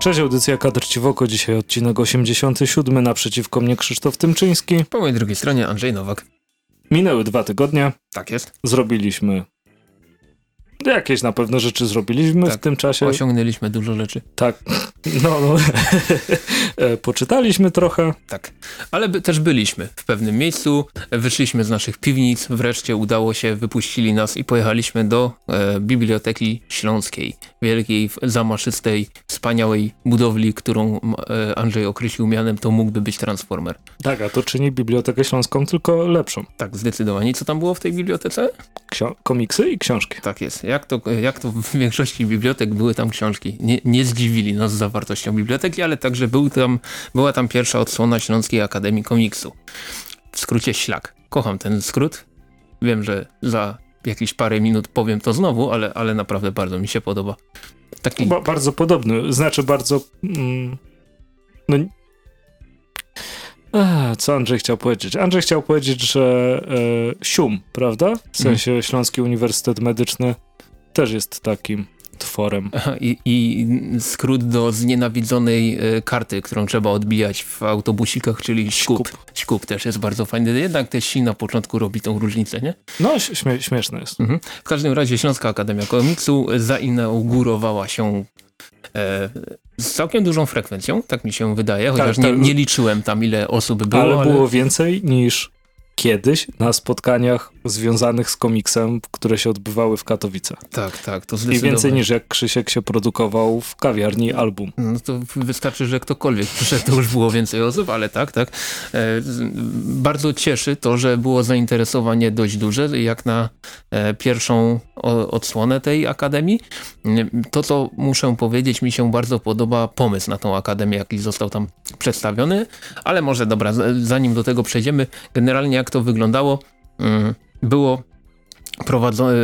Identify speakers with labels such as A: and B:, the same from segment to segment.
A: Cześć, audycja Kadr Ciwoko, dzisiaj odcinek 87, naprzeciwko mnie Krzysztof Tymczyński.
B: Po mojej drugiej stronie Andrzej Nowak.
A: Minęły dwa tygodnie.
B: Tak jest.
A: Zrobiliśmy Jakieś na pewno rzeczy zrobiliśmy tak, w tym czasie.
B: Osiągnęliśmy dużo rzeczy.
A: Tak, no, no. E, poczytaliśmy trochę.
B: Tak, ale by, też byliśmy w pewnym miejscu, wyszliśmy z naszych piwnic, wreszcie udało się, wypuścili nas i pojechaliśmy do e, Biblioteki Śląskiej, wielkiej, zamaszystej, wspaniałej budowli, którą e, Andrzej określił mianem, to mógłby być Transformer.
A: Tak, a to czyni Bibliotekę Śląską tylko lepszą.
B: Tak, zdecydowanie. Co tam było w tej bibliotece?
A: Ksio komiksy i książki.
B: Tak jest jak to, jak to w większości bibliotek były tam książki. Nie, nie zdziwili nas zawartością biblioteki, ale także był tam, była tam pierwsza odsłona Śląskiej Akademii Komiksu. W skrócie ślak. Kocham ten skrót. Wiem, że za jakieś parę minut powiem to znowu, ale, ale naprawdę bardzo mi się podoba.
A: Taki... Ba bardzo podobny, znaczy bardzo... Mm, no, a, co Andrzej chciał powiedzieć? Andrzej chciał powiedzieć, że e, SIUM, prawda? W sensie mm. Śląski Uniwersytet Medyczny też jest takim tworem.
B: I, I, skrót do znienawidzonej e, karty, którą trzeba odbijać w autobusikach, czyli śkup. Śkup też jest bardzo fajny. Jednak te si na początku robi tą różnicę, nie?
A: No, śmie śmieszne jest. Mhm.
B: W każdym razie Śląska Akademia Komiksu zainaugurowała się e, z całkiem dużą frekwencją, tak mi się wydaje, chociaż tak, tak. Nie, nie, liczyłem tam ile osób było.
A: Ale, ale było więcej niż kiedyś na spotkaniach związanych z komiksem, które się odbywały w Katowicach.
B: Tak, tak, to
A: zdecydowanie. I więcej niż jak Krzysiek się produkował w kawiarni album.
B: No to wystarczy, że ktokolwiek przyszedł, to już było więcej osób, ale tak, tak. E, bardzo cieszy to, że było zainteresowanie dość duże, jak na e, pierwszą odsłonę tej akademii. To, co muszę powiedzieć, mi się bardzo podoba pomysł na tą akademię, jaki został tam przedstawiony, ale może dobra, zanim do tego przejdziemy, generalnie jak to wyglądało, mm, było prowadzone,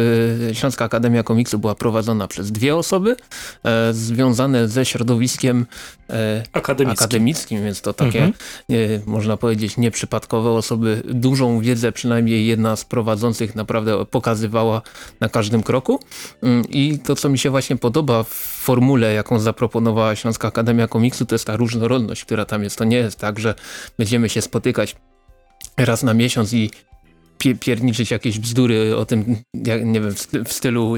B: Śląska Akademia Komiksu była prowadzona przez dwie osoby e, związane ze środowiskiem e, akademickim. akademickim. więc to takie, mhm. e, można powiedzieć, nieprzypadkowe osoby. Dużą wiedzę przynajmniej jedna z prowadzących naprawdę pokazywała na każdym kroku. Mm, I to, co mi się właśnie podoba w formule, jaką zaproponowała Śląska Akademia Komiksu, to jest ta różnorodność, która tam jest. To nie jest tak, że będziemy się spotykać raz na miesiąc i pierniczyć jakieś bzdury o tym, jak, nie wiem, w stylu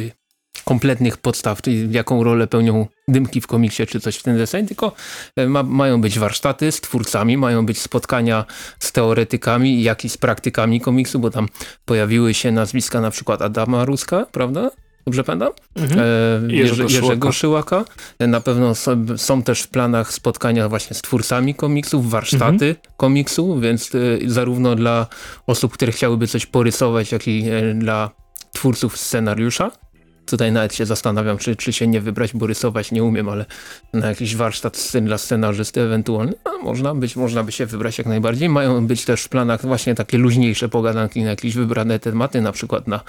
B: kompletnych podstaw, jaką rolę pełnią dymki w komiksie czy coś w ten deseń, tylko e, ma, mają być warsztaty z twórcami, mają być spotkania z teoretykami, jak i z praktykami komiksu, bo tam pojawiły się nazwiska na przykład Adama Ruska, prawda? Dobrze pamiętam? Mhm. E, Jerzy, Jerzego Szyłaka. Na pewno są, też w planach spotkania właśnie z twórcami komiksów, warsztaty mhm. komiksu, więc e, zarówno dla osób, które chciałyby coś porysować, jak i e, dla twórców scenariusza. Tutaj nawet się zastanawiam, czy, czy się nie wybrać, bo rysować nie umiem, ale na jakiś warsztat scen dla scenarzysty ewentualnie no, można, być, można by się wybrać jak najbardziej. Mają być też w planach właśnie takie luźniejsze pogadanki na jakieś wybrane tematy, na przykład na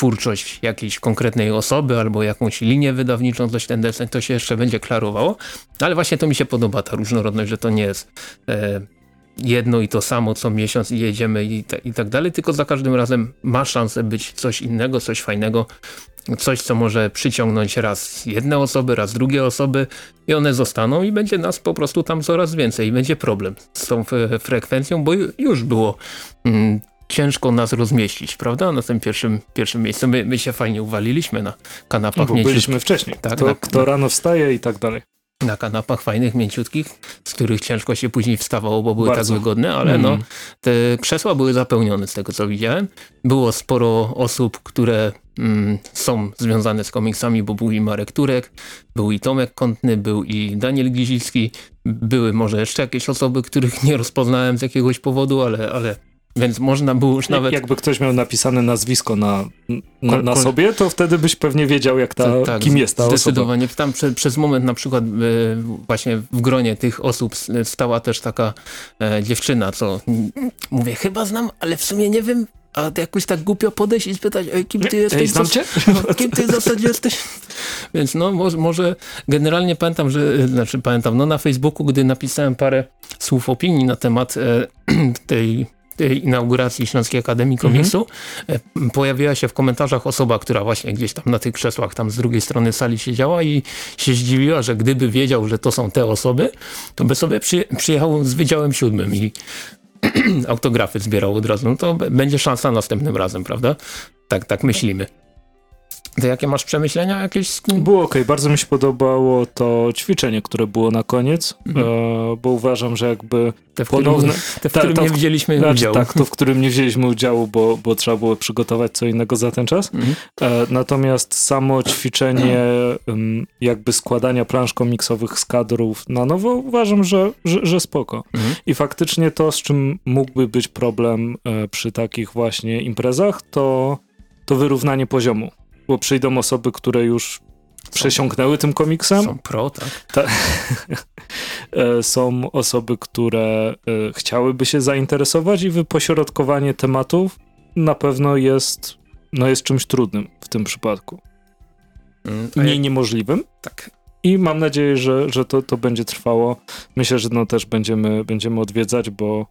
B: twórczość jakiejś konkretnej osoby albo jakąś linię wydawniczą, coś ten deseń, to się jeszcze będzie klarowało. Ale właśnie to mi się podoba, ta różnorodność, że to nie jest e, jedno i to samo co miesiąc i jedziemy i, i tak dalej, tylko za każdym razem ma szansę być coś innego, coś fajnego, coś co może przyciągnąć raz jedne osoby, raz drugie osoby i one zostaną i będzie nas po prostu tam coraz więcej i będzie problem z tą frekwencją, bo już było mm, ciężko nas rozmieścić, prawda? Na tym pierwszym, pierwszym miejscu. My, my się fajnie uwaliliśmy na kanapach.
A: Bo byliśmy wcześniej. Tak, kto, na, kto rano wstaje i tak dalej.
B: Na kanapach fajnych, mięciutkich, z których ciężko się później wstawało, bo były tak Bardzo. tak wygodne, ale mm. no, te krzesła były zapełnione z tego, co widziałem. Było sporo osób, które mm, są związane z komiksami, bo był i Marek Turek, był i Tomek Kątny, był i Daniel Gizicki, były może jeszcze jakieś osoby, których nie rozpoznałem z jakiegoś powodu, ale, ale więc można było już nawet...
A: Jakby ktoś miał napisane nazwisko na, na, na sobie, to wtedy byś pewnie wiedział, jak ta, tak, tak kim jest ta
B: zdecydowanie. osoba. Tam prze, przez moment na przykład e, właśnie w gronie tych osób stała też taka e, dziewczyna, co mówię, chyba znam, ale w sumie nie wiem, a jakoś tak głupio podejść i spytać, ej, kim ty jesteś? Ej,
A: znam cię?
B: No, kim ty w zasadzie jesteś? Więc no, może, może generalnie pamiętam, że, znaczy pamiętam, no na Facebooku, gdy napisałem parę słów opinii na temat e, tej tej inauguracji Śląskiej Akademii
A: Mhm.
B: Komiksu e, pojawiła się w komentarzach osoba, która właśnie gdzieś tam na tych krzesłach tam z drugiej strony sali siedziała i się zdziwiła, że gdyby wiedział, że to są te osoby, to by sobie przy, przyjechał z Wydziałem Siódmym i autografy zbierał od razu. No to będzie szansa następnym razem, prawda? Tak, tak myślimy. To jakie masz przemyślenia jakieś? z-
A: Było ok, bardzo mi się podobało to ćwiczenie, które było na koniec,
B: Mhm.
A: e, bo uważam, że jakby
B: Te, w którym,
A: ponowne...
B: te, w
A: ta-
B: którym
A: to
B: nie wzięliśmy
A: Znaczy,
B: udziału.
A: tak, to w którym nie wzięliśmy udziału, bo, bo trzeba było przygotować co innego za ten czas.
B: Mhm.
A: E, natomiast samo ćwiczenie em, jakby składania plansz komiksowych z kadrów na nowo uważam, że, że, że spoko.
B: Mhm.
A: I faktycznie to, z czym mógłby być problem e, przy takich właśnie imprezach, to, to wyrównanie poziomu. Bo przyjdą osoby, które już przesiąknęły tym komiksem,
B: Są pro, tak.
A: E, są osoby, które e, chciałyby się zainteresować i wypośrodkowanie tematów na pewno jest, no jest czymś trudnym w tym przypadku.
B: Mm,
A: Nie
B: jak-
A: niemożliwym.
B: tak.
A: I mam nadzieję, że, że to, to będzie trwało. Myślę, że no też będziemy, będziemy odwiedzać, bo,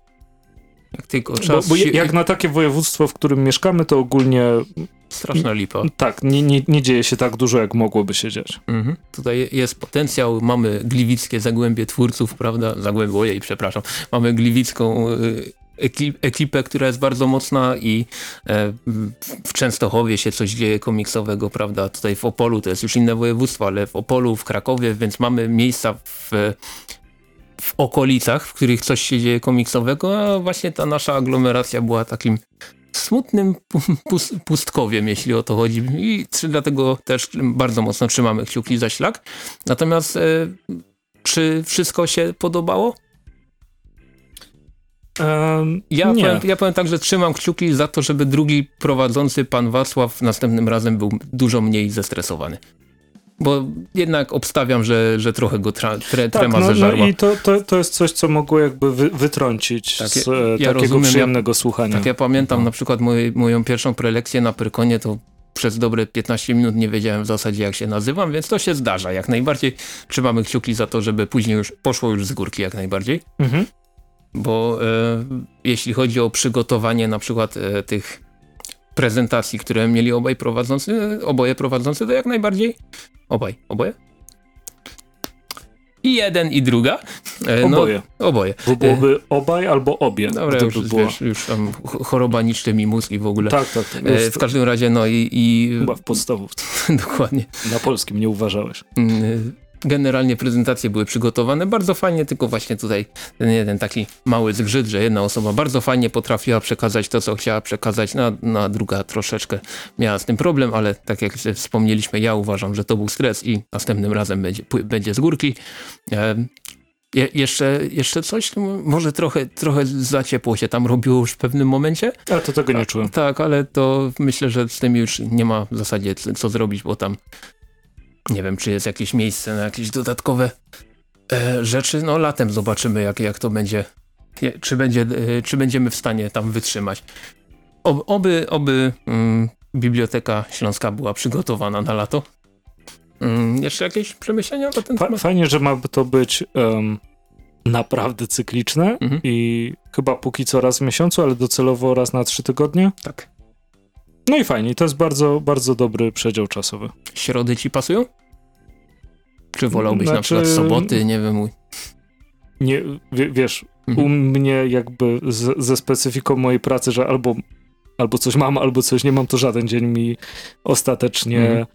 B: tylko
A: bo,
B: czas
A: bo
B: się-
A: jak na takie województwo, w którym mieszkamy, to ogólnie
B: Straszna lipa.
A: tak, nie, nie, nie dzieje się tak dużo, jak mogłoby się dziać.
B: Mhm. Tutaj jest potencjał, mamy gliwickie zagłębie twórców, prawda? Zagłębie, ojej, przepraszam. Mamy gliwicką y, ekip, ekipę, która jest bardzo mocna i e, w Częstochowie się coś dzieje komiksowego, prawda? Tutaj w Opolu, to jest już inne województwo, ale w Opolu, w Krakowie, więc mamy miejsca w w okolicach, w których coś się dzieje komiksowego, a właśnie ta nasza aglomeracja była takim smutnym pu- pus- pustkowiem, jeśli o to chodzi. I dlatego też bardzo mocno trzymamy kciuki za ślak. Natomiast e, czy wszystko się podobało?
A: Em,
B: Ja
A: nie.
B: powiem, ja powiem tak, że trzymam kciuki za to, żeby drugi prowadzący, pan Wacław, następnym razem był dużo mniej zestresowany. Bo jednak obstawiam, że, że trochę go tra, tre,
A: Tak,
B: trema
A: no, no
B: zeżarła.
A: i to, to, to jest coś, co mogło jakby wy, wytrącić
B: Tak,
A: z
B: ja-
A: e,
B: ja
A: takiego
B: rozumiem, ja-
A: przyjemnego słuchania.
B: Tak, ja pamiętam
A: No.
B: na przykład moj, moją pierwszą prelekcję na Prykonie, to przez dobre 15 minut nie wiedziałem w zasadzie jak się nazywam, więc to się zdarza. Jak najbardziej trzymamy kciuki za to, żeby później już poszło już z górki jak najbardziej.
A: Mhm.
B: Bo e, jeśli chodzi o przygotowanie na przykład e, tych prezentacji, które mieli obaj prowadzący, oboje prowadzący, to jak najbardziej obaj, oboje? I jeden i druga. E,
A: Oboje.
B: No, oboje.
A: Bo byłoby obaj albo obie.
B: Dobra, już,
A: było.
B: wiesz, już tam ch- choroba niszczy mi mózg i w ogóle.
A: Tak, tak. tak.
B: E, w każdym razie, no i, i
A: Chyba w podstawówce.
B: dokładnie.
A: Na polskim nie uważałeś.
B: Generalnie prezentacje były przygotowane bardzo fajnie, tylko właśnie tutaj ten jeden taki mały zgrzyt, że jedna osoba bardzo fajnie potrafiła przekazać to, co chciała przekazać, na, na druga troszeczkę miała z tym problem, ale tak jak wspomnieliśmy, ja uważam, że to był stres i następnym razem będzie, będzie z górki. Je, jeszcze, jeszcze coś? Może trochę, trochę za ciepło się tam robiło już w pewnym momencie?
A: Ale to tego nie czułem.
B: Tak, ale to myślę, że z tym już nie ma w zasadzie co zrobić, bo tam nie wiem, czy jest jakieś miejsce na jakieś dodatkowe e, rzeczy. No latem zobaczymy, jak, jak to będzie, je- czy, będzie e, czy będziemy w stanie tam wytrzymać. Ob, oby oby mm, Biblioteka Śląska była przygotowana na lato. Mm, jeszcze jakieś przemyślenia na ten
A: Fa
B: temat?
A: fajnie, że ma to być em, naprawdę cykliczne
B: Mhm.
A: i chyba póki co raz w miesiącu, ale docelowo raz na trzy tygodnie.
B: Tak.
A: No i fajnie, to jest bardzo, bardzo dobry przedział czasowy.
B: Środy ci pasują? Czy wolałbyś na
A: Znaczy-
B: przykład soboty, nie wiem,
A: Nie, wie, wiesz,
B: Mhm.
A: u mnie jakby z, ze specyfiką mojej pracy, że albo, albo coś mam, albo coś nie mam, to żaden dzień mi ostatecznie
B: Mhm.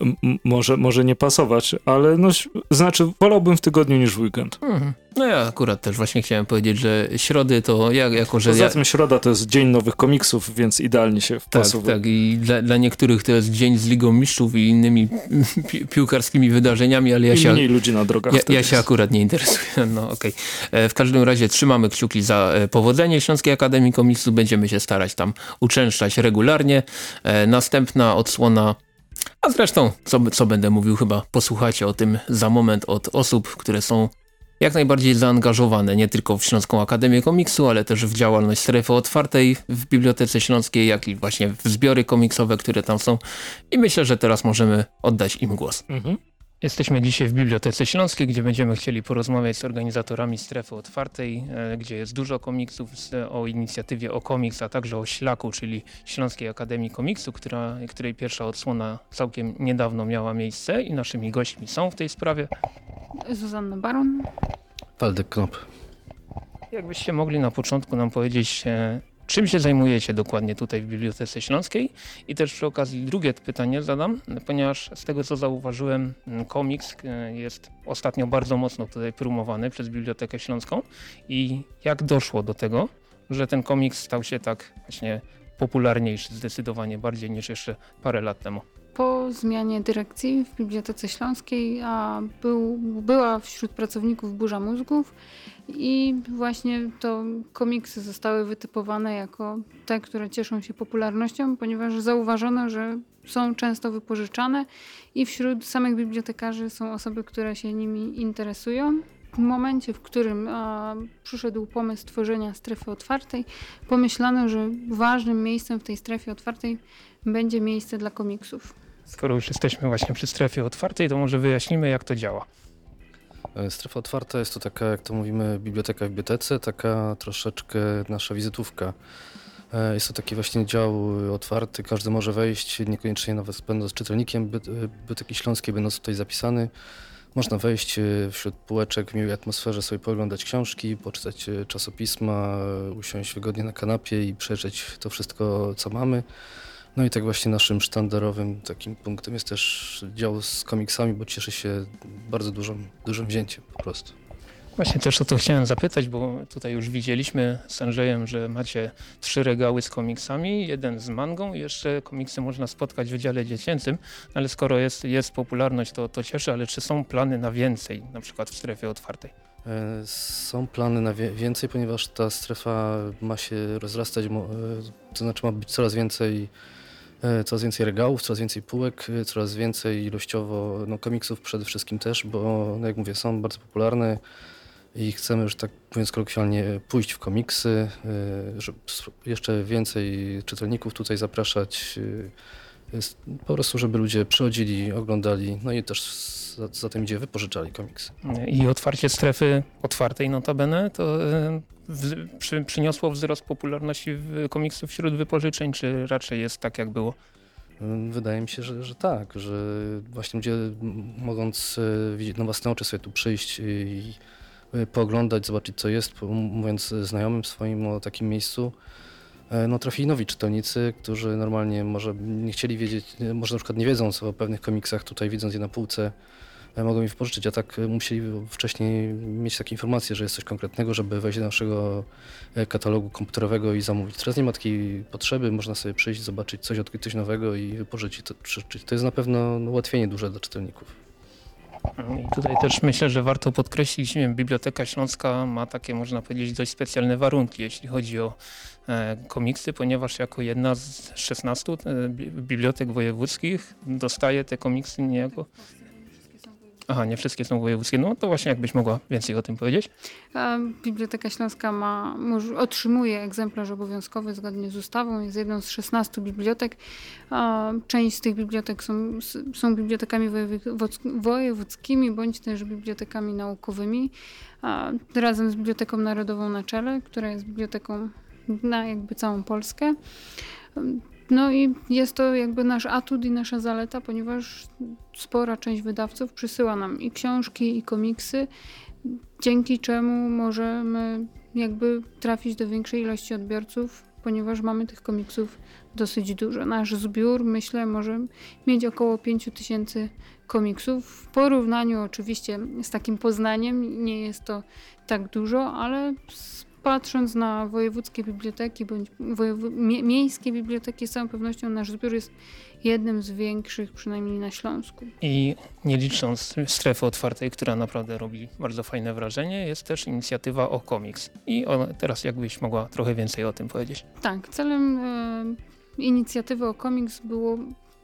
A: M- może, może nie pasować, ale no, znaczy wolałbym w tygodniu niż w weekend.
B: Mhm. No ja akurat też właśnie chciałem powiedzieć, że środy to ja, jako że
A: Poza
B: ja,
A: tym środa to jest dzień nowych komiksów, więc idealnie się
B: tak,
A: wpasowuje.
B: tak i dla, dla niektórych to jest dzień z Ligą Mistrzów i innymi pi piłkarskimi wydarzeniami, ale ja
A: I
B: się,
A: mniej ludzi na drogach
B: ja, ja się akurat nie interesuję. No okej. E, W każdym razie trzymamy kciuki za e, powodzenie Śląskiej Akademii Komiksu. Będziemy się starać tam uczęszczać regularnie. E, Następna odsłona a zresztą, co, co będę mówił, chyba posłuchajcie o tym za moment od osób, które są jak najbardziej zaangażowane nie tylko w Śląską Akademię Komiksu, ale też w działalność strefy otwartej w Bibliotece Śląskiej, jak i właśnie w zbiory komiksowe, które tam są. I myślę, że teraz możemy oddać im głos.
A: Mhm.
B: Jesteśmy dzisiaj w Bibliotece Śląskiej, gdzie będziemy chcieli porozmawiać z organizatorami strefy otwartej, e, gdzie jest dużo komiksów o inicjatywie o komiks, a także o Ślaku, czyli Śląskiej Akademii Komiksu, która, której pierwsza odsłona całkiem niedawno miała miejsce i naszymi gośćmi są w tej sprawie.
C: Zuzanna Baron.
D: Waldek Knop.
B: Jakbyście mogli na początku nam powiedzieć, e, Czym się zajmujecie dokładnie tutaj w Bibliotece Śląskiej? I też przy okazji drugie pytanie zadam, ponieważ z tego co zauważyłem, komiks e, jest ostatnio bardzo mocno tutaj promowany przez Bibliotekę Śląską. I jak doszło do tego, że ten komiks stał się tak właśnie popularniejszy zdecydowanie bardziej niż jeszcze parę lat temu?
C: Po zmianie dyrekcji w Bibliotece Śląskiej a był, była wśród pracowników burza mózgów i właśnie to komiksy zostały wytypowane jako te, które cieszą się popularnością, ponieważ zauważono, że są często wypożyczane i wśród samych bibliotekarzy są osoby, które się nimi interesują. W momencie, w którym a, przyszedł pomysł tworzenia strefy otwartej, pomyślano, że ważnym miejscem w tej strefie otwartej będzie miejsce dla komiksów.
B: Skoro już jesteśmy właśnie przy strefie otwartej, to może wyjaśnimy, jak to działa.
D: E, strefa otwarta jest to taka, jak to mówimy, biblioteka w bibliotece, taka troszeczkę nasza wizytówka. E, jest to taki właśnie dział otwarty, każdy może wejść, niekoniecznie nawet będąc czytelnikiem Biblioteki Śląskiej, będąc tutaj zapisany. Można wejść e, wśród półeczek w miłej atmosferze, sobie pooglądać książki, poczytać czasopisma, usiąść wygodnie na kanapie i przejrzeć to wszystko, co mamy. No i tak właśnie naszym sztandarowym takim punktem jest też dział z komiksami, bo cieszy się bardzo dużym, dużym wzięciem po prostu.
B: Właśnie też o to chciałem zapytać, bo tutaj już widzieliśmy z Andrzejem, że macie trzy regały z komiksami, jeden z mangą i jeszcze komiksy można spotkać w wydziale dziecięcym, ale skoro jest, jest popularność, to, to cieszy, ale czy są plany na więcej, na przykład w strefie otwartej?
D: E, są plany na więcej, ponieważ ta strefa ma się rozrastać, e, to znaczy ma być coraz więcej coraz więcej regałów, coraz więcej półek, e, coraz więcej ilościowo no, komiksów przede wszystkim też, bo no, jak mówię, są bardzo popularne i chcemy już tak mówiąc kolokwialnie pójść w komiksy, e, żeby jeszcze więcej czytelników tutaj zapraszać, po prostu żeby ludzie przychodzili, oglądali, no i też za, za tym idzie wypożyczali komiksy.
B: I otwarcie strefy otwartej notabene to w, przy, przyniosło wzrost popularności komiksów wśród wypożyczeń, czy raczej jest tak, jak było?
D: Wydaje mi się, że, że tak, że właśnie ludzie mogąc e, widzieć na własne oczy sobie tu przyjść i e, pooglądać, zobaczyć co jest, mówiąc znajomym swoim o takim miejscu, e, no trafili nowi czytelnicy, którzy normalnie może nie chcieli wiedzieć, może na przykład nie wiedzą o pewnych komiksach, tutaj widząc je na półce, E, mogą mi wypożyczyć, a tak e, musieli wcześniej mieć takie informacje, że jest coś konkretnego, żeby wejść do naszego e, katalogu komputerowego i zamówić. Teraz nie ma takiej potrzeby, można sobie przyjść, zobaczyć coś, odkryć coś nowego i wypożyczyć to. To jest na pewno ułatwienie duże dla czytelników.
B: I tutaj też myślę, że warto podkreślić, wiem, Biblioteka Śląska ma takie, można powiedzieć, dość specjalne warunki, jeśli chodzi o e, komiksy, ponieważ jako jedna z 16 e, bibliotek wojewódzkich dostaje te komiksy niejako Aha, nie wszystkie są wojewódzkie. No to właśnie jakbyś mogła więcej o tym powiedzieć?
C: Biblioteka Śląska ma, otrzymuje egzemplarz obowiązkowy zgodnie z ustawą. Jest jedną z 16 bibliotek. Część z tych bibliotek są, są bibliotekami wojewódzkimi bądź też bibliotekami naukowymi. Razem z Biblioteką Narodową na czele, która jest biblioteką na jakby całą Polskę. No i jest to jakby nasz atut i nasza zaleta, ponieważ spora część wydawców przysyła nam i książki, i komiksy, dzięki czemu możemy jakby trafić do większej ilości odbiorców, ponieważ mamy tych komiksów dosyć dużo. Nasz zbiór, myślę, może mieć około 5000 komiksów. W porównaniu oczywiście z takim Poznaniem nie jest to tak dużo, ale patrząc na wojewódzkie biblioteki bądź miejskie biblioteki, z całą pewnością nasz zbiór jest jednym z większych, przynajmniej na Śląsku.
B: I nie licząc strefy otwartej, która naprawdę robi bardzo fajne wrażenie, jest też inicjatywa o komiks. I teraz jakbyś mogła trochę więcej o tym powiedzieć.
C: Tak, celem e, inicjatywy o komiks było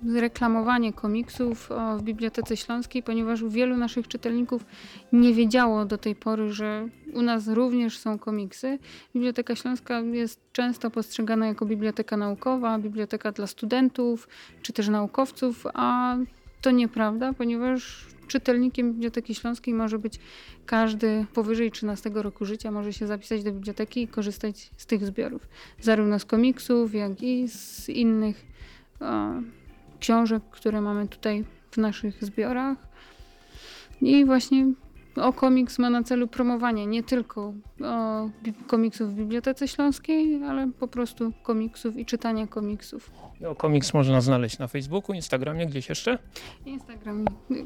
C: reklamowanie komiksów w Bibliotece Śląskiej, ponieważ wielu naszych czytelników nie wiedziało do tej pory, że u nas również są komiksy. Biblioteka Śląska jest często postrzegana jako biblioteka naukowa, biblioteka dla studentów czy też naukowców, a to nieprawda, ponieważ czytelnikiem Biblioteki Śląskiej może być każdy powyżej 13 roku życia, może się zapisać do biblioteki i korzystać z tych zbiorów. Zarówno z komiksów, jak i z innych książek, które mamy tutaj w naszych zbiorach. I właśnie o komiks ma na celu promowanie nie tylko komiksów w Bibliotece Śląskiej, ale po prostu komiksów i czytania komiksów.
B: O komiks można znaleźć na Facebooku, Instagramie, gdzieś jeszcze?
C: Instagram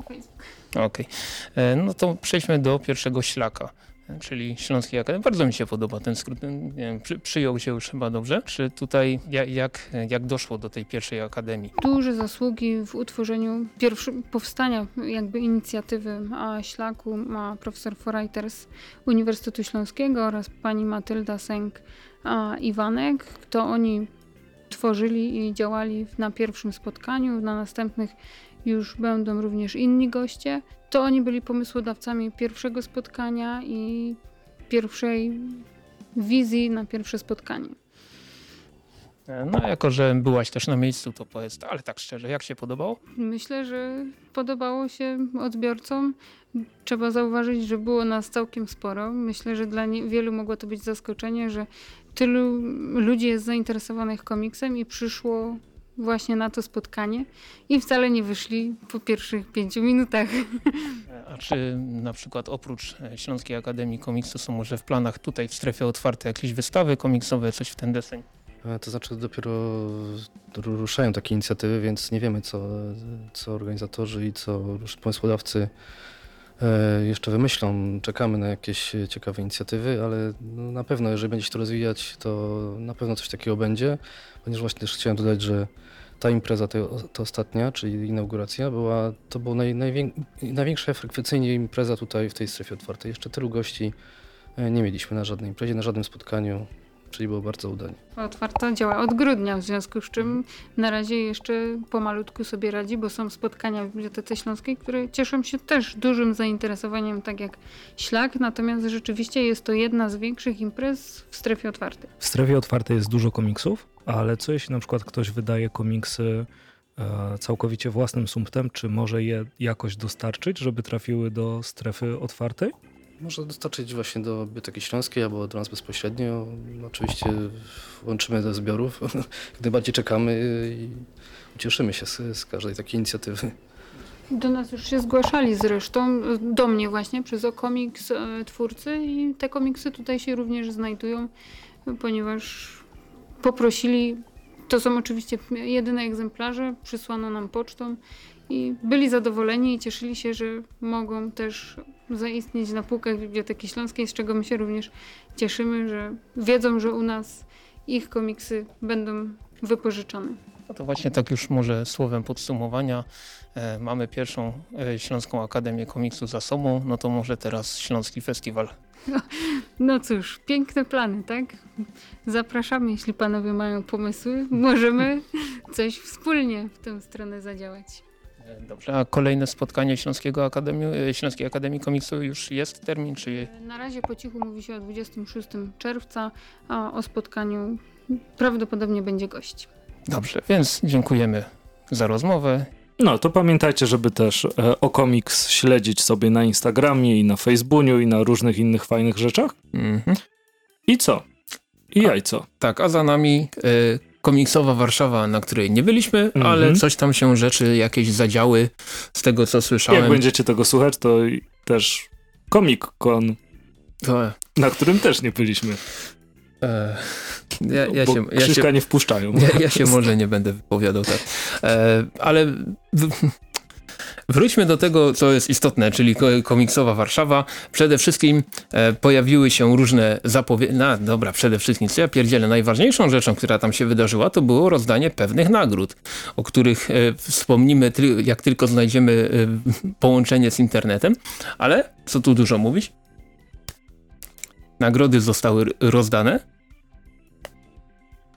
C: Facebook.
B: Okej. Okay. E, no to przejdźmy do pierwszego ślaka czyli Śląskiej Akademii. Bardzo mi się podoba ten skrót. Wiem, przy, przyjął się już chyba dobrze. Czy tutaj jak, jak doszło do tej pierwszej akademii?
C: Duże zasługi w utworzeniu powstania jakby inicjatywy a Ślaku ma profesor Forajter z Uniwersytetu Śląskiego oraz pani Matylda Sęk-Iwanek. To oni tworzyli i działali na pierwszym spotkaniu, na następnych już będą również inni goście. To oni byli pomysłodawcami pierwszego spotkania i pierwszej wizji na pierwsze spotkanie.
B: No, jako że byłaś też na miejscu, to powiedz, ale tak szczerze, jak się podobało?
C: Myślę, że podobało się odbiorcom. Trzeba zauważyć, że było nas całkiem sporo. Myślę, że dla wielu mogło to być zaskoczenie, że tylu ludzi jest zainteresowanych komiksem i przyszło właśnie na to spotkanie i wcale nie wyszli po pierwszych pięciu minutach.
B: A czy na przykład oprócz Śląskiej Akademii Komiksu są może w planach tutaj w strefie otwartej jakieś wystawy komiksowe, coś w ten deseń?
D: E, to znaczy dopiero ruszają takie inicjatywy, więc nie wiemy co, co organizatorzy i co pomysłodawcy e, jeszcze wymyślą. Czekamy na jakieś ciekawe inicjatywy, ale no, na pewno jeżeli będzie się to rozwijać, to na pewno coś takiego będzie, ponieważ właśnie też chciałem dodać, że ta impreza, ta, ta ostatnia, czyli inauguracja, była, to była naj, najwię, największa frekwencyjnie impreza tutaj w tej strefie otwartej. Jeszcze tylu gości e, nie mieliśmy na żadnej imprezie, na żadnym spotkaniu czyli było bardzo udanie.
C: Otwarta działa od grudnia, w związku z czym na razie jeszcze pomalutku sobie radzi, bo są spotkania w Bibliotece Śląskiej, które cieszą się też dużym zainteresowaniem, tak jak Ślak, natomiast rzeczywiście jest to jedna z większych imprez w strefie otwartej.
A: W strefie otwartej jest dużo komiksów, ale co jeśli na przykład ktoś wydaje komiksy e, całkowicie własnym sumptem, czy może je jakoś dostarczyć, żeby trafiły do strefy otwartej?
D: Można dostarczyć właśnie do Biblioteki Śląskiej albo do nas bezpośrednio. Oczywiście łączymy do zbiorów. Gdy bardziej czekamy i się z, z każdej takiej inicjatywy.
C: Do nas już się zgłaszali zresztą, do mnie właśnie przez Okomiks e, twórcy i te komiksy tutaj się również znajdują, ponieważ poprosili, to są oczywiście jedyne egzemplarze, przysłano nam pocztą i byli zadowoleni i cieszyli się, że mogą też zaistnieć na półkach Biblioteki Śląskiej, z czego my się również cieszymy, że wiedzą, że u nas ich komiksy będą wypożyczone.
B: No to właśnie tak już może słowem podsumowania. E, mamy pierwszą e, Śląską Akademię Komiksu za sobą, no to może teraz Śląski Festiwal.
C: No, no cóż, piękne plany, tak? Zapraszamy, jeśli panowie mają pomysły, możemy coś wspólnie w tę stronę zadziałać.
B: Dobrze, a kolejne spotkanie Śląskiego Akademii, e, Śląskiej Akademii Komiksu już jest termin? Czy...
C: Na razie po cichu mówi się o 26 czerwca, a o spotkaniu prawdopodobnie będzie gość.
B: Dobrze, więc dziękujemy za rozmowę.
A: No, to pamiętajcie, żeby też e, o komiks śledzić sobie na Instagramie i na Facebooku i na różnych innych fajnych rzeczach. Mhm. I co? I jajco.
B: Tak, a za nami y, komiksowa Warszawa, na której nie byliśmy, mm -hmm. ale coś tam się rzeczy jakieś zadziały z tego, co słyszałem.
A: Jak będziecie tego słuchać, to też Comic Con, to... na którym też nie byliśmy. E, ja, ja się, ja się, nie wpuszczają.
B: Ja, ja, się może nie będę wypowiadał tak. E, ale Wróćmy do tego, co jest istotne, czyli komiksowa Warszawa. Przede wszystkim e, pojawiły się różne zapowiedzi. No dobra, przede wszystkim, co ja pierdzielę, najważniejszą rzeczą, która tam się wydarzyła, to było rozdanie pewnych nagród, o których e, wspomnimy, jak tylko znajdziemy e, połączenie z internetem. Ale, co tu dużo mówić? Nagrody zostały rozdane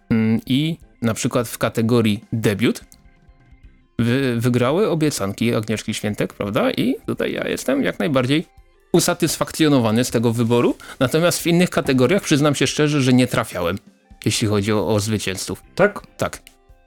B: mm, i na przykład w kategorii debiut wygrały obiecanki Agnieszki Świętek, prawda? I tutaj ja jestem jak najbardziej usatysfakcjonowany z tego wyboru. Natomiast w innych kategoriach przyznam się szczerze, że nie trafiałem, jeśli chodzi o, o zwycięzców.
A: Tak?
B: Tak.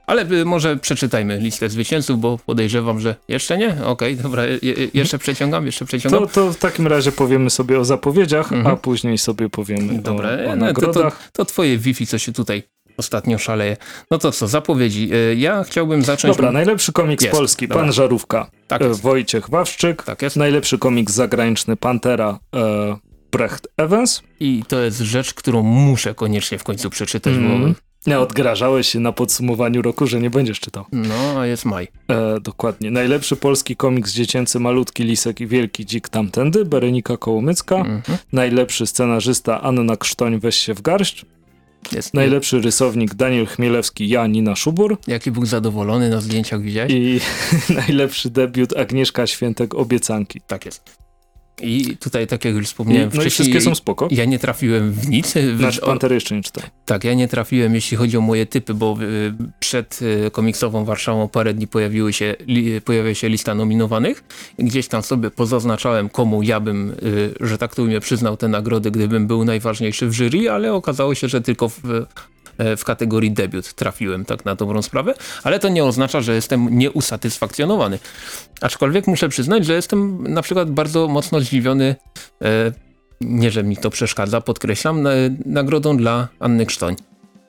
B: Ale y, może przeczytajmy listę zwycięzców, bo podejrzewam, że jeszcze nie. Okej, okay, dobra, je, jeszcze przeciągam, jeszcze przeciągam.
A: To, to, w takim razie powiemy sobie o zapowiedziach, mhm. a później sobie powiemy dobra, o, o no, nagrodach.
B: To, to, to twoje Wi-Fi, co się tutaj ostatnio szaleje. No to co, zapowiedzi. Y, ja chciałbym zacząć...
A: Dobra, najlepszy komiks jest, polski, dobra. Pan Żarówka, tak jest. Wojciech Wawrzyk. Tak jest. Najlepszy komiks zagraniczny, Pantera, e, Brecht Evans.
B: I to jest rzecz, którą muszę koniecznie w końcu przeczytać, mm. bo
A: nie, odgrażałeś się na podsumowaniu roku, że nie będziesz czytał.
B: No, a jest maj.
A: E, dokładnie. Najlepszy polski komiks dziecięcy Malutki Lisek i Wielki Dzik Tamtędy, Berenika Kołomycka. Mm -hmm. Najlepszy scenarzysta Anna Krztoń Weź się w garść. Jest Najlepszy rysownik Daniel Chmielewski, ja, Nina Szubur.
B: Jaki był zadowolony na zdjęciach, widziałeś?
A: I najlepszy debiut Agnieszka Świętek, Obiecanki.
B: Tak jest. I tutaj, tak jak już wspomniałem I,
A: no wcześniej, wszystkie są spoko.
B: Ja nie trafiłem w nic.
A: Nasz Panter jeszcze nie czytał.
B: Tak, ja nie trafiłem, jeśli chodzi o moje typy, bo y, przed y, komiksową Warszawą parę dni pojawiły się, pojawia się lista nominowanych. Gdzieś tam sobie pozaznaczałem, komu ja bym, y, że tak to ujmę, przyznał te nagrody, gdybym był najważniejszy w jury, ale okazało się, że tylko w w kategorii debiut trafiłem tak na dobrą sprawę, ale to nie oznacza, że jestem nieusatysfakcjonowany. Aczkolwiek muszę przyznać, że jestem na przykład bardzo mocno zdziwiony, e, nie że mi to przeszkadza, podkreślam, nagrodą dla Anny Krztoń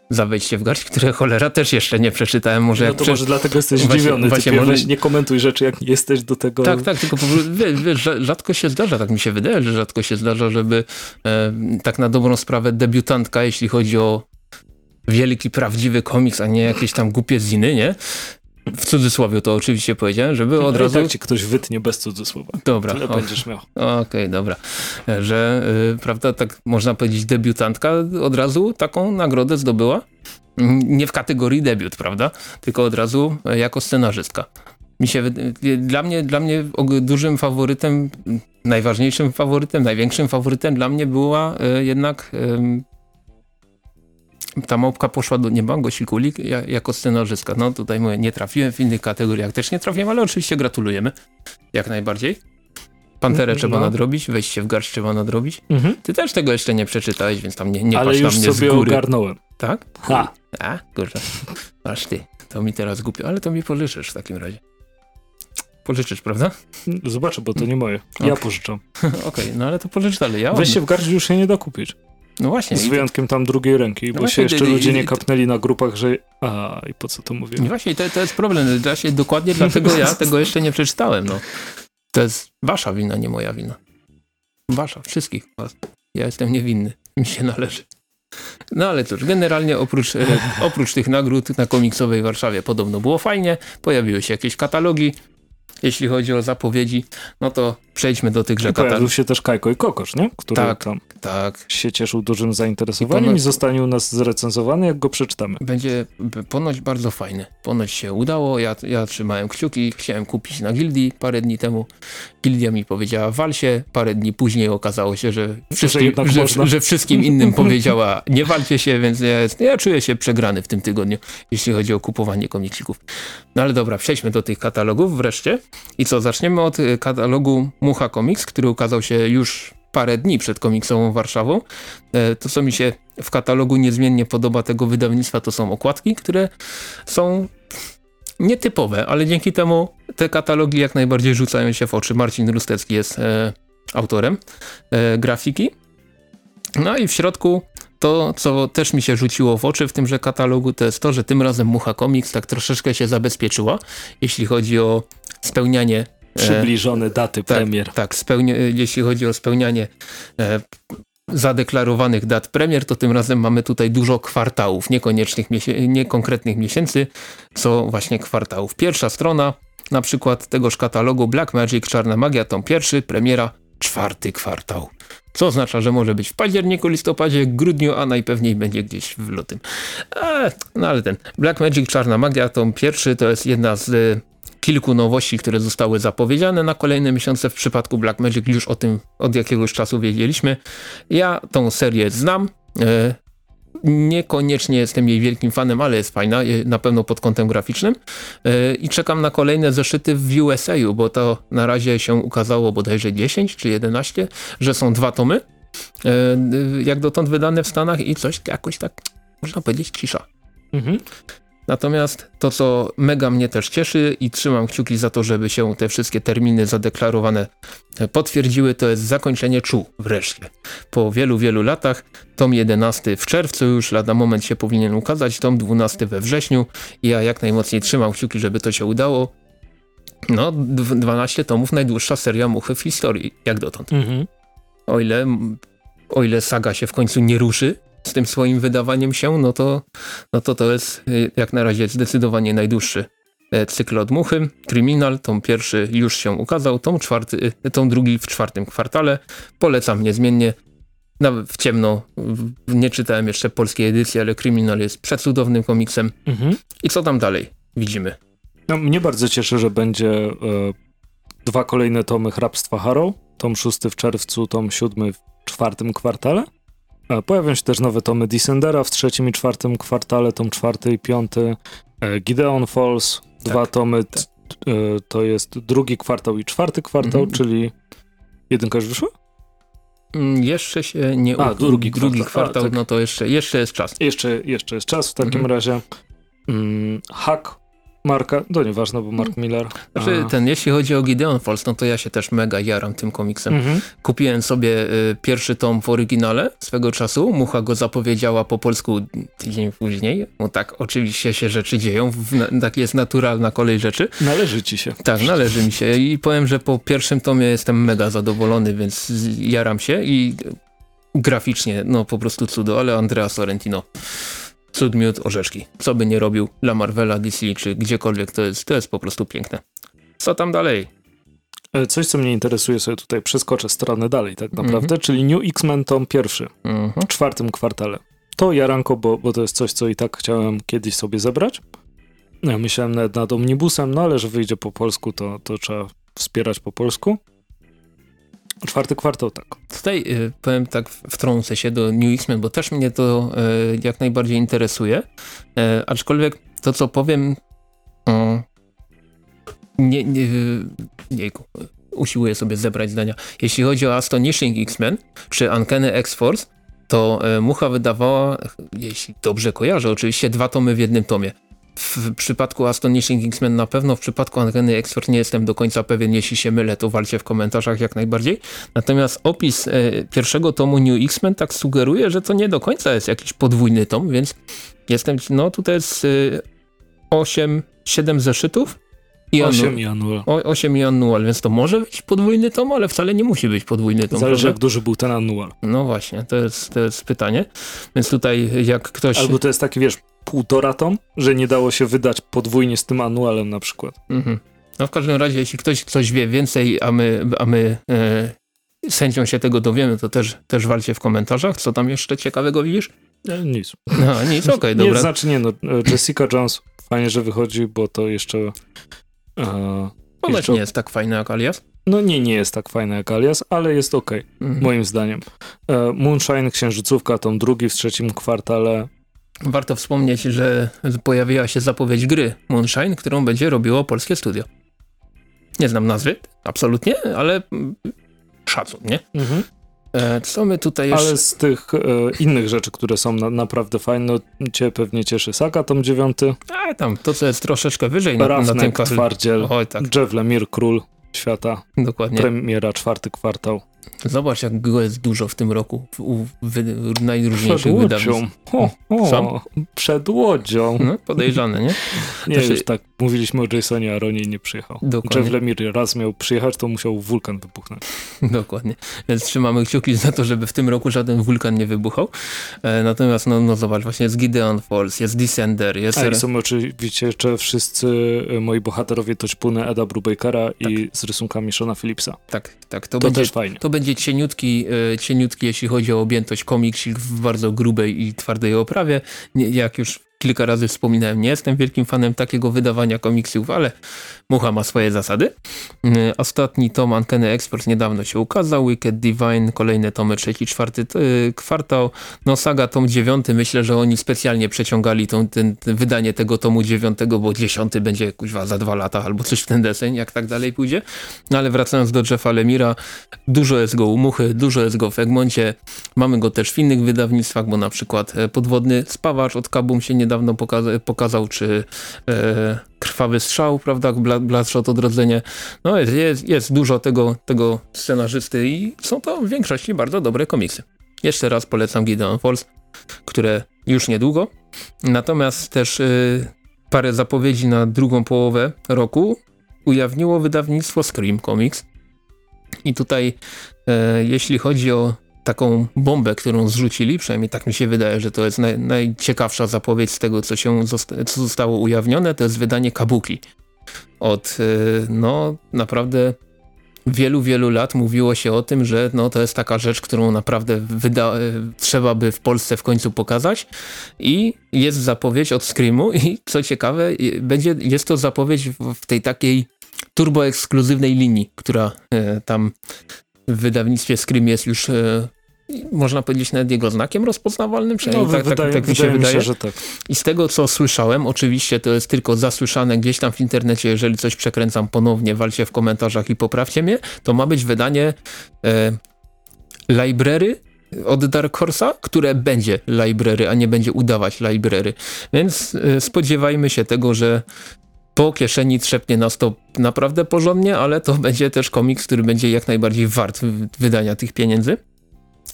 B: za wejście w garść, które cholera też jeszcze nie przeczytałem. Może
A: no to prze... może dlatego jesteś właśnie, zdziwiony. Właśnie, może... nie komentuj rzeczy, jak nie jesteś do tego...
B: Tak, tak, tylko wiesz, wiesz, rzadko się zdarza, tak mi się wydaje, że rzadko się zdarza, żeby e, tak na dobrą sprawę debiutantka, jeśli chodzi o wielki, prawdziwy komiks, a nie jakieś tam głupie ziny, nie? W cudzysłowie to oczywiście powiedziałem, żeby od no razu...
A: tak ci ktoś wytnie bez cudzysłowa.
B: Dobra.
A: Tyle będziesz miał.
B: Okej, okay, dobra. Że, yy, prawda, tak można powiedzieć, debiutantka od razu taką nagrodę zdobyła. Nie w kategorii debiut, prawda? Tylko od razu jako scenarzystka. Mi się, dla mnie, dla mnie dużym faworytem, najważniejszym faworytem, największym faworytem dla mnie była y, jednak y, ta małpka poszła do nieba, Gosikulik, jako scenarzystka. No tutaj mówię, nie trafiłem, w innych kategoriach też nie trafiłem, ale oczywiście gratulujemy. Jak najbardziej. Panterę no. trzeba nadrobić, wejście w garść trzeba nadrobić. Mhm. Ty też tego jeszcze nie przeczytałeś, więc tam nie, nie
A: Ale
B: patrz
A: już sobie
B: z góry.
A: ogarnąłem.
B: Tak?
A: Ha.
B: A, kurczę. Aż ty. To mi teraz głupio, ale to mi pożyczysz w takim razie. Pożyczysz, prawda?
A: Zobaczę, bo to nie moje. Ja okay. pożyczam.
B: Okej, okay, no ale to pożycz dalej. Ja
A: Weź się w garść już się nie da kupić.
B: No właśnie.
A: Z wyjątkiem tam drugiej ręki, no bo się jeszcze ludzie nie kapnęli na grupach, że a i po co to mówię?
B: No właśnie, to, to jest problem. Właśnie dokładnie dlatego ja tego jeszcze nie przeczytałem. No. To jest wasza wina, nie moja wina. Wasza, wszystkich was. Ja jestem niewinny. Mi się należy. No ale cóż, generalnie oprócz, e, oprócz tych nagród na komiksowej Warszawie podobno było fajnie. Pojawiły się jakieś katalogi, jeśli chodzi o zapowiedzi, no to przejdźmy do tych katalogów.
A: Pojawił się też Kajko i Kokosz, nie? Który
B: tak,
A: tam
B: tak.
A: się cieszył dużym zainteresowaniem i, ponoć... i zostanie u nas zrecenzowany, jak go przeczytamy.
B: Będzie ponoć bardzo fajny. Ponoć się udało, ja, ja trzymałem kciuki, chciałem kupić na gildii parę dni temu. Gildia mi powiedziała walcie, parę dni później okazało się, że, wszystkim, że, że, że wszystkim innym powiedziała nie walcie się, więc ja, ja czuję się przegrany w tym tygodniu, jeśli chodzi o kupowanie komiksików. No ale dobra, przejdźmy do tych katalogów wreszcie. I co, zaczniemy od y, katalogu Mucha Comics, który ukazał się już parę dni przed komiksową Warszawą. E, to, co mi się w katalogu niezmiennie podoba tego wydawnictwa, to są okładki, które są nietypowe, ale dzięki temu te katalogi jak najbardziej rzucają się w oczy. Marcin Rustecki jest e, autorem e, grafiki. No i w środku to, co też mi się rzuciło w oczy w tymże katalogu, to jest to, że tym razem Mucha Comics tak troszeczkę się zabezpieczyła, jeśli chodzi o spełnianie
A: przybliżone daty
B: tak,
A: premier.
B: Tak, spełnia, jeśli chodzi o spełnianie e, zadeklarowanych dat premier, to tym razem mamy tutaj dużo kwartałów, niekoniecznych, niekonkretnych miesięcy, co właśnie kwartałów. Pierwsza strona na przykład tegoż katalogu Black Magic Czarna Magia, tom pierwszy, premiera czwarty kwartał. Co oznacza, że może być w październiku, listopadzie, grudniu, a najpewniej będzie gdzieś w lutym. E, no ale ten Black Magic Czarna Magia, tom pierwszy, to jest jedna z e, kilku nowości, które zostały zapowiedziane na kolejne miesiące. W przypadku Black Magic już o tym od jakiegoś czasu wiedzieliśmy. Ja tą serię znam. E, Niekoniecznie jestem jej wielkim fanem, ale jest fajna, na pewno pod kątem graficznym. E, I czekam na kolejne zeszyty w USA, bo to na razie się ukazało bodajże 10 czy 11, że są dwa tomy, e, jak dotąd wydane w Stanach i coś jakoś tak, można powiedzieć, cisza. Mhm. Natomiast to, co mega mnie też cieszy i trzymam kciuki za to, żeby się te wszystkie terminy zadeklarowane potwierdziły, to jest zakończenie czu wreszcie. Po wielu, wielu latach, tom 11 w czerwcu już lada moment się powinien ukazać, tom 12 we wrześniu. Ja jak najmocniej trzymam kciuki, żeby to się udało. No, 12 tomów, najdłuższa seria muchy w historii, jak dotąd. Mhm. O ile o ile saga się w końcu nie ruszy z tym swoim wydawaniem się, no to no to, to jest y, jak na razie zdecydowanie najdłuższy e, cykl od Muchy. Kryminal, tom pierwszy już się ukazał, tom, czwarty, y, tom drugi w czwartym kwartale. Polecam niezmiennie. Nawet w ciemno, nie czytałem jeszcze polskiej edycji, ale Kryminal jest przecudownym komiksem. Mhm. I co tam dalej widzimy?
A: No, mnie bardzo cieszy, że będzie e, dwa kolejne tomy Hrabstwa Harrow. Tom szósty w czerwcu, tom siódmy w czwartym kwartale. Pojawią się też nowe tomy Descendera w trzecim i czwartym kwartale, tom czwarty i piąty. E, Gideon Falls, tak, dwa tomy, tak. E, to jest drugi kwartał i czwarty kwartał, mhm. czyli jedynka już wyszła?
B: Mm, jeszcze się nie
A: A, drugi,
B: drugi kwartał, kwartał A, tak. no to jeszcze, jeszcze jest czas.
A: Jeszcze, jeszcze jest czas w takim mhm. razie. Mm, hack Marka, to nieważne, bo Mark Miller.
B: Znaczy, ten, jeśli chodzi o Gideon Falls, no to ja się też mega jaram tym komiksem. Mhm. Kupiłem sobie y, pierwszy tom w oryginale swego czasu. Mucha go zapowiedziała po polsku tydzień później. No tak, oczywiście się rzeczy dzieją. W, tak jest naturalna kolej rzeczy.
A: Należy ci się.
B: Tak, należy mi się. I powiem, że po pierwszym tomie jestem mega zadowolony, więc jaram się i graficznie, no po prostu cudo, ale Andrea Sorrentino cud, miód, orzeszki. Co by nie robił dla Marvela, DC czy gdziekolwiek, to jest, to jest po prostu piękne. Co tam dalej?
A: E, coś, co mnie interesuje, sobie tutaj przeskoczę stronę dalej tak naprawdę, mm -hmm. czyli New X-Men tom pierwszy mm -hmm. w czwartym kwartale. To jaranko, bo, bo to jest coś, co i tak chciałem kiedyś sobie zebrać. Ja myślałem nawet nad omnibusem, no ale że wyjdzie po polsku, to, to trzeba wspierać po polsku. Czwarty kwartał, tak.
B: Tutaj y, powiem tak, wtrącę się do New X-Men, bo też mnie to y, jak najbardziej interesuje. Y, aczkolwiek to, co powiem, nie, nie, jejku, usiłuję sobie zebrać zdania. Jeśli chodzi o Astonishing X-Men czy Uncanny X-Force, to Mucha wydawała, jeśli dobrze kojarzę, oczywiście dwa tomy w jednym tomie. W przypadku Astonishing X-Men na pewno, w przypadku Uncanny Expert nie jestem do końca pewien, jeśli się mylę, to walcie w komentarzach jak najbardziej. Natomiast opis e, pierwszego tomu New X-Men tak sugeruje, że to nie do końca jest jakiś podwójny tom, więc jestem, no tutaj jest e, 8, 7 zeszytów.
A: I 8 i annual.
B: 8 i annual, więc to może być podwójny tom, ale wcale nie musi być podwójny tom.
A: Zależy jak duży był ten annual.
B: No właśnie, to jest, to jest pytanie. Więc tutaj jak ktoś...
A: Albo to jest taki, wiesz, półtora tom, że nie dało się wydać podwójnie z tym anualem na przykład. Mhm.
B: No w każdym razie, jeśli ktoś coś wie więcej, a my, a my e, sędzią się tego dowiemy, to też, też walcie w komentarzach. Co tam jeszcze ciekawego widzisz?
A: E, nic.
B: No, nic, okej, okay, dobra.
A: Nie, znaczy nie, no, e, Jessica Jones fajnie, że wychodzi, bo to jeszcze...
B: E, Ona jeszcze... nie jest tak fajna jak Alias?
A: No nie, nie jest tak fajna jak Alias, ale jest ok, mhm. moim zdaniem. E, Moonshine, Księżycówka, tom drugi w trzecim kwartale
B: Warto wspomnieć, że pojawiła się zapowiedź gry Moonshine, którą będzie robiło polskie studio. Nie znam nazwy, absolutnie, ale szacun, nie? Mhm. E, co my tutaj
A: jeszcze... Ale z tych e, innych rzeczy, które są na, naprawdę fajne, cię pewnie cieszy Saka, tom dziewiąty.
B: A tam, to co jest troszeczkę wyżej na,
A: na tym Twardziel, Oj, tak. Jeff Lemire, Król Świata. Dokładnie. Premiera, czwarty kwartał.
B: Zobacz, jak go jest dużo w tym roku w, w, w najróżniejszych
A: o, przed łodzią.
B: No, podejrzane, nie?
A: nie, już tak, mówiliśmy o Jasonie Aronie i nie przyjechał. Dokładnie. Jeff Lemire raz miał przyjechać, to musiał wulkan wybuchnąć.
B: Dokładnie. Więc trzymamy kciuki za to, żeby w tym roku żaden wulkan nie wybuchał. E, natomiast, no, no zobacz, właśnie jest Gideon Falls, jest Descender, jest...
A: A i są oczywiście jeszcze wszyscy e, moi bohaterowie Toćpuny Eda Brubakera tak. i z rysunkami Shona Phillipsa.
B: Tak, tak. To, to będzie, też fajnie. To będzie cieniutki, e, cieniutki, jeśli chodzi o objętość komiksik w bardzo grubej i twardej oprawie. Jak już kilka razy wspominałem, nie jestem wielkim fanem takiego wydawania komiksów, ale Mucha ma swoje zasady. Mm, ostatni tom Uncanny Expert niedawno się ukazał, Wicked Divine, kolejne tomy, trzeci, czwarty y, kwartał. No saga tom dziewiąty, myślę, że oni specjalnie przeciągali tą, ten, ten wydanie tego tomu dziewiątego, bo dziesiąty będzie kuźwa za dwa lata albo coś w ten deseń, jak tak dalej pójdzie. No ale wracając do Jeffa Lemira, dużo jest go u Muchy, dużo jest go w Egmoncie. Mamy go też w innych wydawnictwach, bo na przykład e, Podwodny Spawacz od Kabum się nie niedawno poka- pokazał, czy e, Krwawy Strzał, prawda, Bloodshot Odrodzenie. No jest, jest, jest dużo tego, tego scenarzysty i są to w większości bardzo dobre komiksy. Jeszcze raz polecam Gideon Falls, które już niedługo. Natomiast też y, parę zapowiedzi na drugą połowę roku ujawniło wydawnictwo Scream Comics. I tutaj e, jeśli chodzi o taką bombę, którą zrzucili, przynajmniej tak mi się wydaje, że to jest naj, najciekawsza zapowiedź z tego, co, się zosta co zostało ujawnione, to jest wydanie Kabuki. Od e, no naprawdę wielu, wielu lat mówiło się o tym, że no, to jest taka rzecz, którą naprawdę e, trzeba by w Polsce w końcu pokazać i jest zapowiedź od Screamu i co ciekawe, będzie, jest to zapowiedź w, w tej takiej turbo ekskluzywnej linii, która e, tam w wydawnictwie Scream jest już e, można powiedzieć nawet jego znakiem rozpoznawalnym, przynajmniej
A: no,
B: tak, tak,
A: wydaje,
B: tak, tak mi się wydaje.
A: Się, że tak.
B: I z tego, co słyszałem, oczywiście to jest tylko zasłyszane gdzieś tam w internecie, jeżeli coś przekręcam ponownie, walcie w komentarzach i poprawcie mnie, to ma być wydanie e, library od Dark Horse'a, które będzie library, a nie będzie udawać library. Więc e, spodziewajmy się tego, że po kieszeni trzepnie nas to naprawdę porządnie, ale to będzie też komiks, który będzie jak najbardziej wart wydania tych pieniędzy.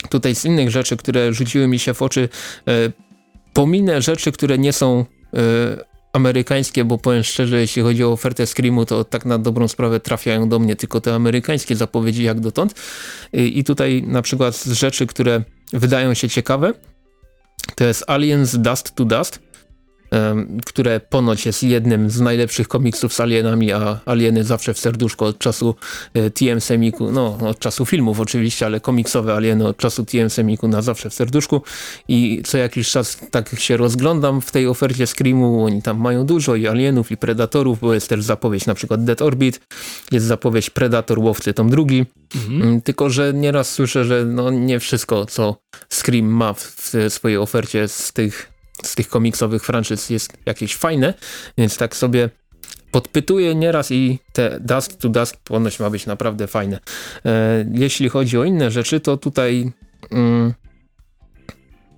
B: Tutaj z innych rzeczy, które rzuciły mi się w oczy, e, pominę rzeczy, które nie są e, amerykańskie, bo powiem szczerze, jeśli chodzi o ofertę Screamu, to tak na dobrą sprawę trafiają do mnie tylko te amerykańskie zapowiedzi jak dotąd. I tutaj na przykład z rzeczy, które wydają się ciekawe, to jest Aliens Dust to Dust które ponoć jest jednym z najlepszych komiksów z alienami, a alieny zawsze w serduszko od czasu e, TM Semiku, no od czasu filmów oczywiście, ale komiksowe alieny od czasu TM Semiku na zawsze w serduszku i co jakiś czas tak się rozglądam w tej ofercie Screamu, oni tam mają dużo i alienów i predatorów, bo jest też zapowiedź na przykład Dead Orbit, jest zapowiedź Predator Łowcy tom drugi, mhm. Mm, tylko że nieraz słyszę, że no nie wszystko co Scream ma w swojej ofercie z tych z tych komiksowych franczyz jest jakieś fajne, więc tak sobie podpytuję nieraz i te Dust to Dust ponoć ma być naprawdę fajne. E, jeśli chodzi o inne rzeczy, to tutaj mm,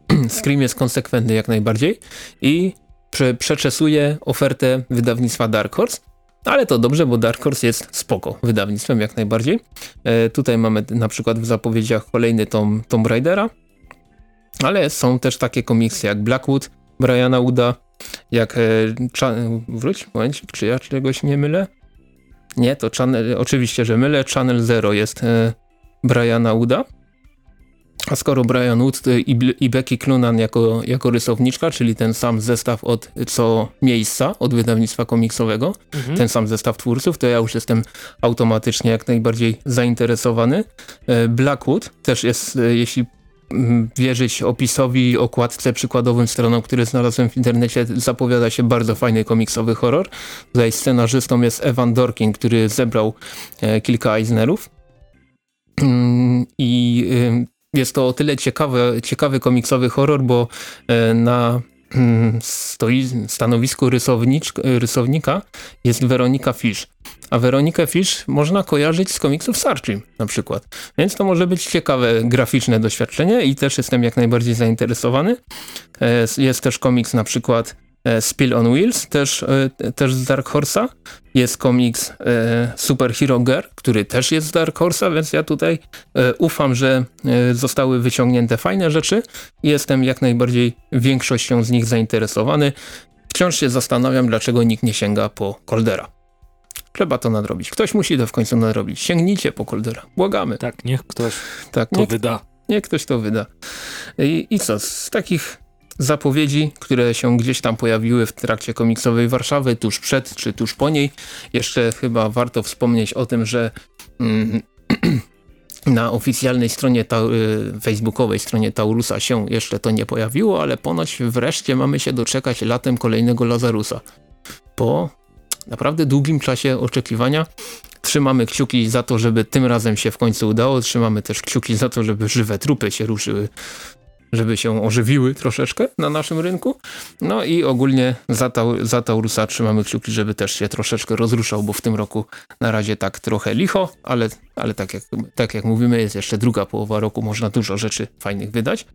B: Scream jest konsekwentny jak najbardziej i prze, przeczesuje ofertę wydawnictwa Dark Horse, ale to dobrze, bo Dark Horse jest spoko wydawnictwem jak najbardziej. E, tutaj mamy na przykład w zapowiedziach kolejny tom Tomb Raidera, ale są też takie komiksy jak Blackwood, Briana Uda, jak... E, wróć, moment, czy ja czegoś nie mylę? Nie, to Channel, oczywiście, że mylę. Channel Zero jest e, Briana Uda. A skoro Brian Wood i, i Becky Clunan jako, jako rysowniczka, czyli ten sam zestaw od co miejsca, od wydawnictwa komiksowego, mhm. ten sam zestaw twórców, to ja już jestem automatycznie jak najbardziej zainteresowany. E, Blackwood też jest, e, jeśli wierzyć opisowi, okładce przykładowym stronom, które znalazłem w internecie, zapowiada się bardzo fajny komiksowy horror. Tutaj scenarzystą jest Evan Dorkin, który zebrał e, kilka Eisnerów. Mm, I jest to o tyle ciekawy, ciekawy komiksowy horror, bo e, na mm, stoi, stanowisku rysownika jest Weronika Fish a Weronikę Fish można kojarzyć z komiksów Sarchim na przykład. Więc to może być ciekawe graficzne doświadczenie i też jestem jak najbardziej zainteresowany. E, jest też komiks na przykład e, Spill on Wheels, też, e, też z Dark Horse'a. Jest komiks Super Hero Girl, który też jest z Dark Horse'a, więc ja tutaj ufam, że zostały wyciągnięte fajne rzeczy i jestem jak najbardziej większością z nich zainteresowany. Wciąż się zastanawiam, dlaczego nikt nie sięga po Coldera. Trzeba to nadrobić. Ktoś musi to w końcu nadrobić. Sięgnijcie po Coldera. Błagamy.
A: Tak, niech ktoś tak, to niech, wyda.
B: Niech ktoś to wyda. I, I co, z takich zapowiedzi, które się gdzieś tam pojawiły w trakcie komiksowej Warszawy, tuż przed czy tuż po niej, jeszcze chyba warto wspomnieć o tym, że mm, na oficjalnej stronie y, facebookowej stronie Taurusa się jeszcze to nie pojawiło, ale ponoć wreszcie mamy się doczekać latem kolejnego Lazarusa. Po naprawdę długim czasie oczekiwania. Trzymamy kciuki za to, żeby tym razem się w końcu udało. Trzymamy też kciuki za to, żeby żywe trupy się ruszyły żeby się ożywiły troszeczkę na naszym rynku. No i ogólnie za, Tau za Taurusa trzymamy kciuki, żeby też się troszeczkę rozruszał, bo w tym roku na razie tak trochę licho, ale, ale tak, jak, tak jak mówimy, jest jeszcze druga połowa roku, można dużo rzeczy fajnych wydać.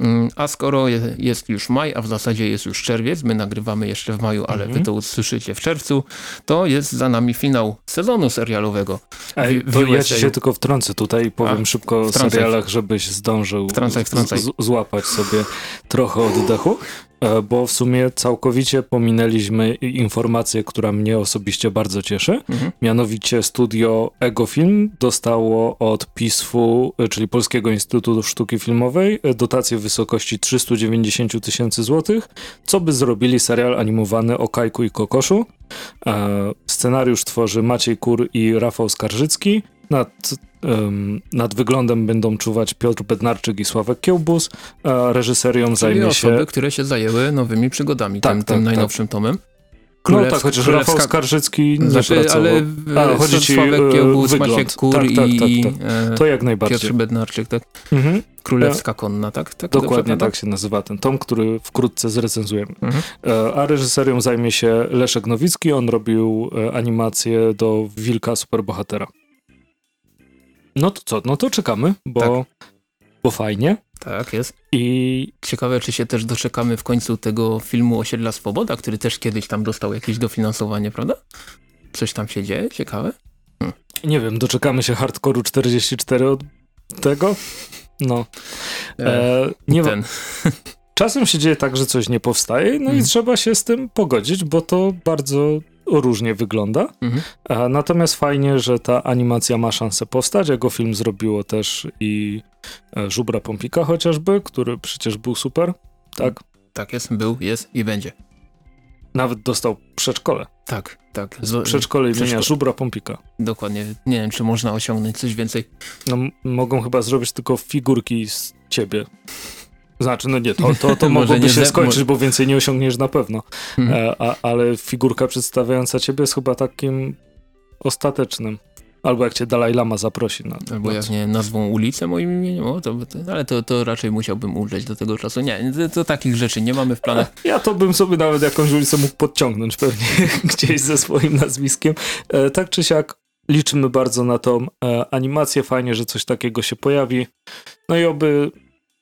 B: Mm, a skoro jest już maj, a w zasadzie jest już czerwiec, my nagrywamy jeszcze w maju, ale mhm. wy to usłyszycie w czerwcu, to jest za nami finał sezonu serialowego.
A: Ej, to ja ci się tylko wtrącę tutaj, powiem a, szybko o serialach, żebyś zdążył
B: wtrącaj, wtrącaj.
A: Z, złapać sobie trochę oddechu. E, bo w sumie całkowicie pominęliśmy informację, która mnie osobiście bardzo cieszy. Mhm. Mianowicie studio Egofilm dostało od PISF-u, e, czyli Polskiego Instytutu Sztuki Filmowej, e, dotację w wysokości 390 tysięcy złotych, co by zrobili serial animowany o Kajku i Kokoszu. Scenariusz tworzy Maciej Kur i Rafał Skarżycki. Nad, nad wyglądem będą czuwać Piotr Bednarczyk i Sławek Kiełbus, a reżyserią Czyli zajmie
B: osoby, się... które się zajęły nowymi przygodami, tak, tym, tak, tym tak. najnowszym tomem.
A: Królewska, no tak, chociaż Królewska... Rafał Skarżycki
B: znaczy, ale a, chodzi ci Sławek e, Kiełbus, wygląd. Maciek Kur tak, tak, i tak,
A: tak. To jak najbardziej.
B: Piotr Bednarczyk, tak? Mhm. Królewska Konna, tak?
A: tak Dokładnie tak się nazywa ten tom, który wkrótce zrecenzujemy. Mhm. E, a reżyserią zajmie się Leszek Nowicki, on robił e, animację do Wilka Superbohatera. No to co? No to czekamy, bo, tak. bo fajnie.
B: Tak, jest. I ciekawe, czy się też doczekamy w końcu tego filmu Osiedla Swoboda, który też kiedyś tam dostał jakieś dofinansowanie, prawda? Coś tam się dzieje? Ciekawe?
A: Hm. Nie wiem, doczekamy się Hardcore'u 44 od tego? No.
B: E, e nie ten.
A: Czasem się dzieje tak, że coś nie powstaje, no hmm. i mhm. trzeba się z tym pogodzić, bo to bardzo różnie wygląda. Mhm. Natomiast fajnie, że ta animacja ma szansę powstać. Jego film zrobiło też i e, Żubra Pompika chociażby, który przecież był super. Tak?
B: Tak jest, był, jest i będzie.
A: Nawet dostał przedszkole.
B: Tak, tak.
A: Z przedszkole imienia Żubra Pompika.
B: Dokładnie. Nie wiem, czy można osiągnąć coś więcej.
A: No, mogą chyba zrobić tylko figurki z ciebie. Znaczy, no nie, to, to, to mogłoby się skończyć, bo więcej nie osiągniesz na pewno. Hmm. A, ale figurka przedstawiająca ciebie jest chyba takim ostatecznym. Albo jak cię Dalaj Lama zaprosi. Na,
B: Albo jak nie nazwą ulicę moim imieniem, o, to, to, ale to, to raczej musiałbym umrzeć do tego czasu. Nie, to, to, takich rzeczy nie mamy w planach.
A: Ja to bym sobie nawet jakąś ulicę mógł podciągnąć pewnie gdzieś ze swoim nazwiskiem. E, tak czy siak liczymy bardzo na tą e, animację. Fajnie, że coś takiego się pojawi. No i oby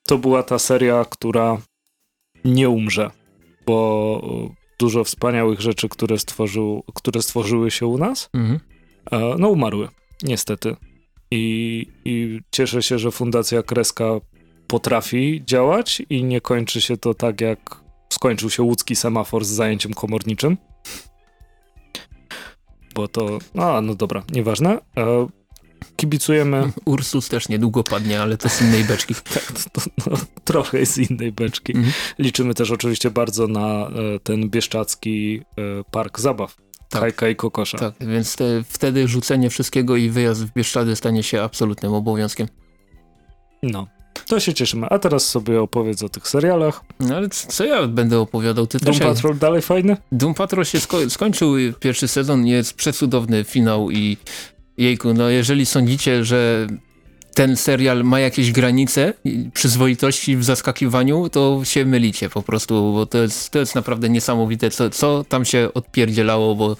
A: to była ta seria, która nie umrze, bo dużo wspaniałych rzeczy, które, stworzył, które stworzyły się u nas, mhm. E, no umarły, niestety. I, I cieszę się, że Fundacja Kreska potrafi działać i nie kończy się to tak, jak skończył się łódzki semafor z zajęciem komorniczym. Bo to, a no dobra, nieważne. Kibicujemy.
B: Ursus też niedługo padnie, ale to z innej beczki.
A: tak, to, no, trochę z innej beczki. Mhm. Liczymy też oczywiście bardzo na e, ten bieszczacki e, park zabaw. Tak. Hajka i kokosza.
B: Tak, więc te, wtedy rzucenie wszystkiego i wyjazd w Bieszczady stanie się absolutnym obowiązkiem.
A: No, to się cieszymy. A teraz sobie opowiedz o tych serialach.
B: No ale co ja będę opowiadał? Ty
A: Doom Patrol dalej fajny?
B: Doom Patrol się sko skończył pierwszy sezon, jest przecudowny finał i Jejku, no jeżeli sądzicie, że ten serial ma jakieś granice przyzwoitości w zaskakiwaniu, to się mylicie po prostu, bo to jest, to jest naprawdę niesamowite, co, co tam się odpierdzielało, bo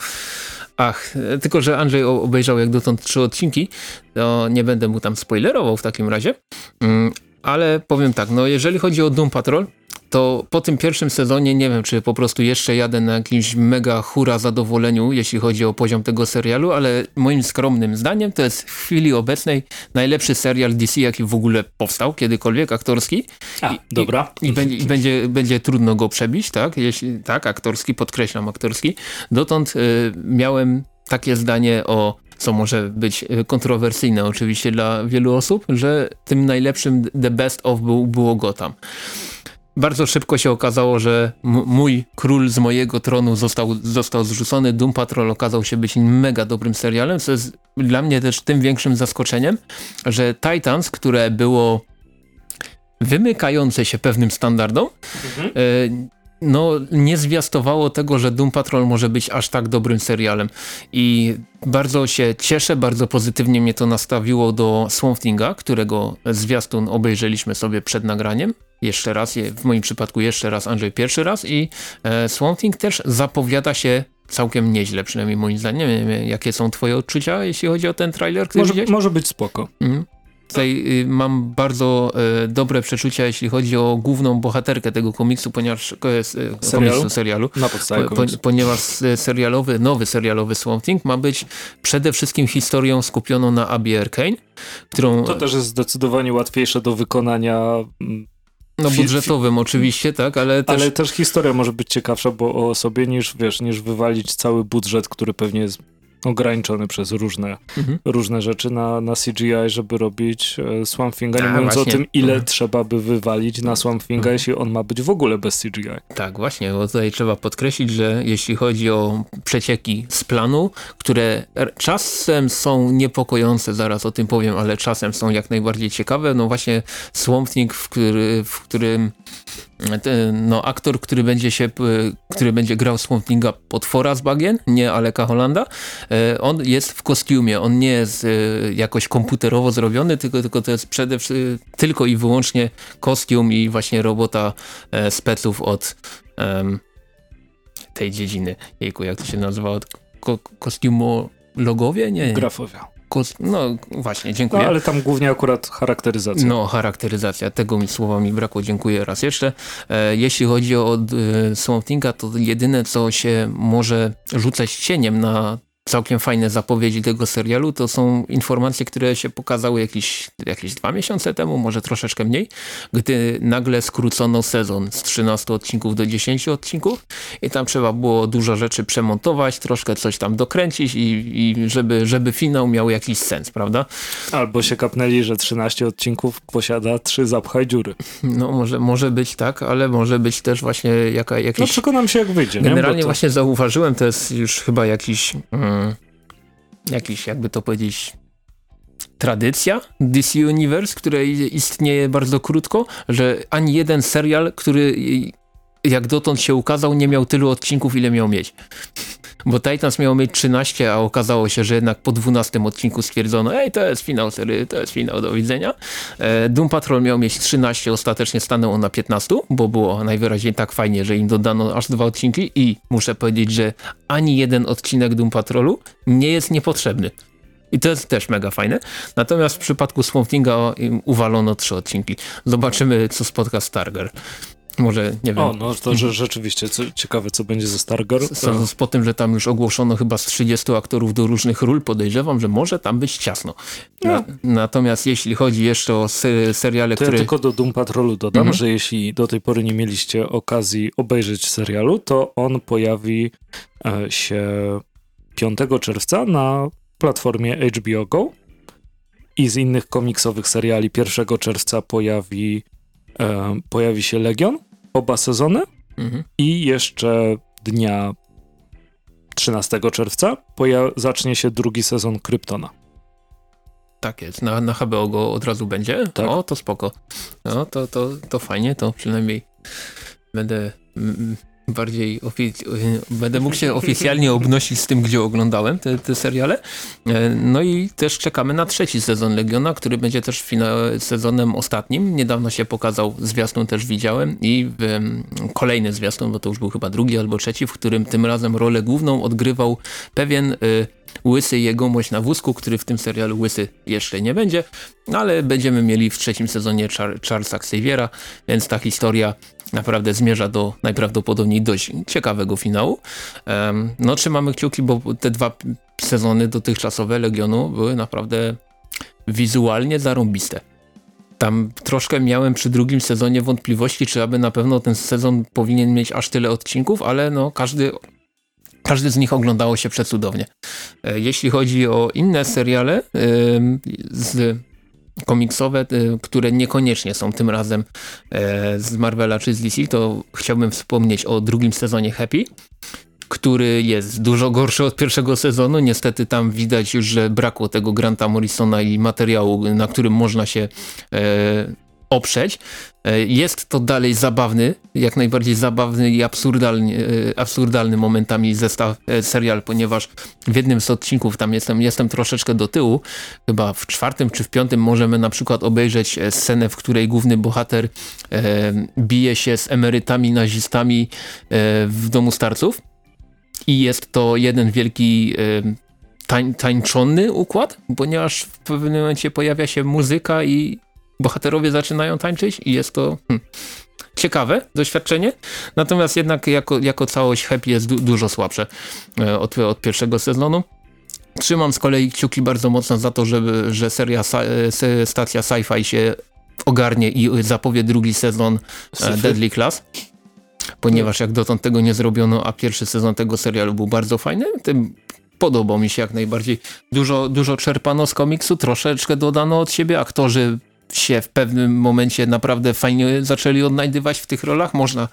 B: ach, tylko że Andrzej obejrzał jak dotąd trzy odcinki, to nie będę mu tam spoilerował w takim razie, mm, ale powiem tak, no jeżeli chodzi o Doom Patrol, to po tym pierwszym sezonie nie wiem, czy po prostu jeszcze jadę na jakimś mega hura zadowoleniu, jeśli chodzi o poziom tego serialu, ale moim skromnym zdaniem to jest w chwili obecnej najlepszy serial DC, jaki w ogóle powstał kiedykolwiek, aktorski.
A: A, I, dobra.
B: I, i, będzie, i będzie, będzie trudno go przebić, tak? Jeśli, tak, aktorski, podkreślam aktorski. Dotąd y, miałem takie zdanie o co może być y, kontrowersyjne oczywiście dla wielu osób, że tym najlepszym The Best of był, było Gotham. Bardzo szybko się okazało, że mój król z mojego tronu został, został zrzucony. Doom Patrol okazał się być mega dobrym serialem, co jest dla mnie też tym większym zaskoczeniem, że Titans, które było wymykające się pewnym standardom, mhm. E, no nie zwiastowało tego, że Doom Patrol może być aż tak dobrym serialem i bardzo się cieszę, bardzo pozytywnie mnie to nastawiło do Swamp Thing'a, którego zwiastun obejrzeliśmy sobie przed nagraniem jeszcze raz, w moim przypadku jeszcze raz Andrzej pierwszy raz i e, Swamp Thing też zapowiada się całkiem nieźle, przynajmniej moim zdaniem. Nie wiem, jakie są twoje odczucia, jeśli chodzi o ten trailer, który
A: może, może być spoko. Mhm.
B: Tutaj y, mam bardzo y, dobre przeczucia, jeśli chodzi o główną bohaterkę tego komiksu, ponieważ y, serialu? Komiksu, serialu
A: Na podstawie po,
B: ponieważ serialowy, nowy serialowy Swamp Thing ma być przede wszystkim historią skupioną na Abby Arkane, którą...
A: To też jest zdecydowanie łatwiejsze do wykonania mm,
B: no budżetowym oczywiście, tak, ale też...
A: Ale też historia może być ciekawsza bo o sobie niż, wiesz, niż wywalić cały budżet, który pewnie jest ograniczony przez różne, mhm. różne rzeczy na, na CGI, żeby robić e, Swamp Thinga, nie tak, mówiąc właśnie. o tym, ile mhm. trzeba by wywalić na Swamp Thinga, mhm. jeśli on ma być w ogóle bez CGI.
B: Tak, właśnie, bo tutaj trzeba podkreślić, że jeśli chodzi o przecieki z planu, które czasem są niepokojące, zaraz o tym powiem, ale czasem są jak najbardziej ciekawe, no właśnie Swamp Thing, w, który, w którym no, aktor, który będzie się, który będzie grał Swamp Thinga potwora z bagien, nie Aleka Hollanda, e, on jest w kostiumie, on nie jest e, jakoś komputerowo zrobiony, tylko, tylko to jest przede wszystkim tylko i wyłącznie kostium i właśnie robota e, speców od um, tej dziedziny. Jejku, jak to się nazywa? Ko kostiumologowie? Nie. No właśnie, dziękuję. No,
A: ale tam głównie akurat charakteryzacja.
B: No, charakteryzacja. Tego mi słowa mi brakło. Dziękuję raz jeszcze. E, jeśli chodzi o e, Swamp Thinga, to jedyne, co się może rzucać cieniem na całkiem fajne zapowiedzi tego serialu. To są informacje, które się pokazały jakieś, jakieś dwa miesiące temu, może troszeczkę mniej, gdy nagle skrócono sezon z 13 odcinków do 10 odcinków i tam trzeba było dużo rzeczy przemontować, troszkę coś tam dokręcić i, i żeby, żeby finał miał jakiś sens, prawda?
A: Albo się kapnęli, że 13 odcinków posiada trzy zapchaj dziury.
B: No może, może być tak, ale może być też właśnie jaka, jakiś... No
A: przekonam się jak wyjdzie.
B: Generalnie to... właśnie zauważyłem, to jest już chyba jakiś... Mm, jakiś, jakby to powiedzieć, tradycja DC Universe, której istnieje bardzo krótko, że ani jeden serial, który jak dotąd się ukazał, nie miał tylu odcinków, ile miał mieć. Bo Titans miał mieć 13, a okazało się, że jednak po 12 odcinku stwierdzono, ej, to jest finał serii, to jest finał, do widzenia. E, Doom Patrol miał mieć 13, ostatecznie stanął on na 15, bo było najwyraźniej tak fajnie, że im dodano aż dwa odcinki i muszę powiedzieć, że ani jeden odcinek Doom Patrolu nie jest niepotrzebny. I to jest też mega fajne. Natomiast w przypadku Swamp Thinga uwalono trzy odcinki. Zobaczymy, co spotka Starger. Może, nie wiem.
A: O, no to że rzeczywiście co, ciekawe, co będzie ze Stargirl.
B: Sądząc po tym, że tam już ogłoszono chyba z 30 aktorów do różnych ról, podejrzewam, że może tam być ciasno. No. Na, natomiast jeśli chodzi jeszcze o seriale,
A: to
B: które...
A: Ja tylko do Doom Patrolu dodam, mhm. że jeśli do tej pory nie mieliście okazji obejrzeć serialu, to on pojawi e, się 5 czerwca na platformie HBO Go i z innych komiksowych seriali 1 czerwca pojawi e, pojawi się Legion, oba sezony mhm. i jeszcze dnia 13 czerwca zacznie się drugi sezon Kryptona.
B: Tak jest, na, na HBO go od razu będzie? Tak. O, to spoko. No, to, to, to fajnie, to przynajmniej będę bardziej będę mógł się oficjalnie obnosić z tym, gdzie oglądałem te, te seriale. E, no i też czekamy na trzeci sezon Legiona, który będzie też sezonem ostatnim. Niedawno się pokazał, zwiastun też widziałem i kolejny zwiastun, bo to już był chyba drugi albo trzeci, w którym tym razem rolę główną odgrywał pewien y, łysy jegomość na wózku, który w tym serialu łysy jeszcze nie będzie, ale będziemy mieli w trzecim sezonie Char Charlesa Xaviera, więc ta historia naprawdę zmierza do najprawdopodobniej dość ciekawego finału. No trzymamy kciuki, bo te dwa sezony dotychczasowe Legionu były naprawdę wizualnie zarąbiste. Tam troszkę miałem przy drugim sezonie wątpliwości, czy aby na pewno ten sezon powinien mieć aż tyle odcinków, ale no każdy, każdy z nich oglądało się przecudownie. E, jeśli chodzi o inne seriale z komiksowe, y, które niekoniecznie są tym razem e, z Marvela czy z DC, to chciałbym wspomnieć o drugim sezonie Happy, który jest dużo gorszy od pierwszego sezonu. Niestety tam widać już, że brakło tego Granta Morrisona i materiału, na którym można się e, oprzeć. E, jest to dalej zabawny, jak najbardziej zabawny i absurdalny, e, absurdalny momentami zestaw e, serial, ponieważ w jednym z odcinków tam jestem, jestem troszeczkę do tyłu, chyba w czwartym czy w piątym możemy na przykład obejrzeć scenę, w której główny bohater e, bije się z emerytami nazistami e, w domu starców i jest to jeden wielki e, tań, tańczony układ, ponieważ w pewnym momencie pojawia się muzyka i bohaterowie zaczynają tańczyć i jest to hmm, ciekawe doświadczenie. Natomiast jednak jako, jako całość Happy jest du dużo słabsze e, od, od pierwszego sezonu. Trzymam z kolei kciuki bardzo mocno za to, żeby, że seria e, stacja sci-fi się ogarnie i zapowie drugi sezon e, Deadly Class. Ponieważ jak dotąd tego nie zrobiono, a pierwszy sezon tego serialu był bardzo fajny, tym podobał mi się jak najbardziej. Dużo, dużo czerpano z komiksu, troszeczkę dodano od siebie, aktorzy się w pewnym momencie naprawdę fajnie zaczęli odnajdywać w tych rolach. Można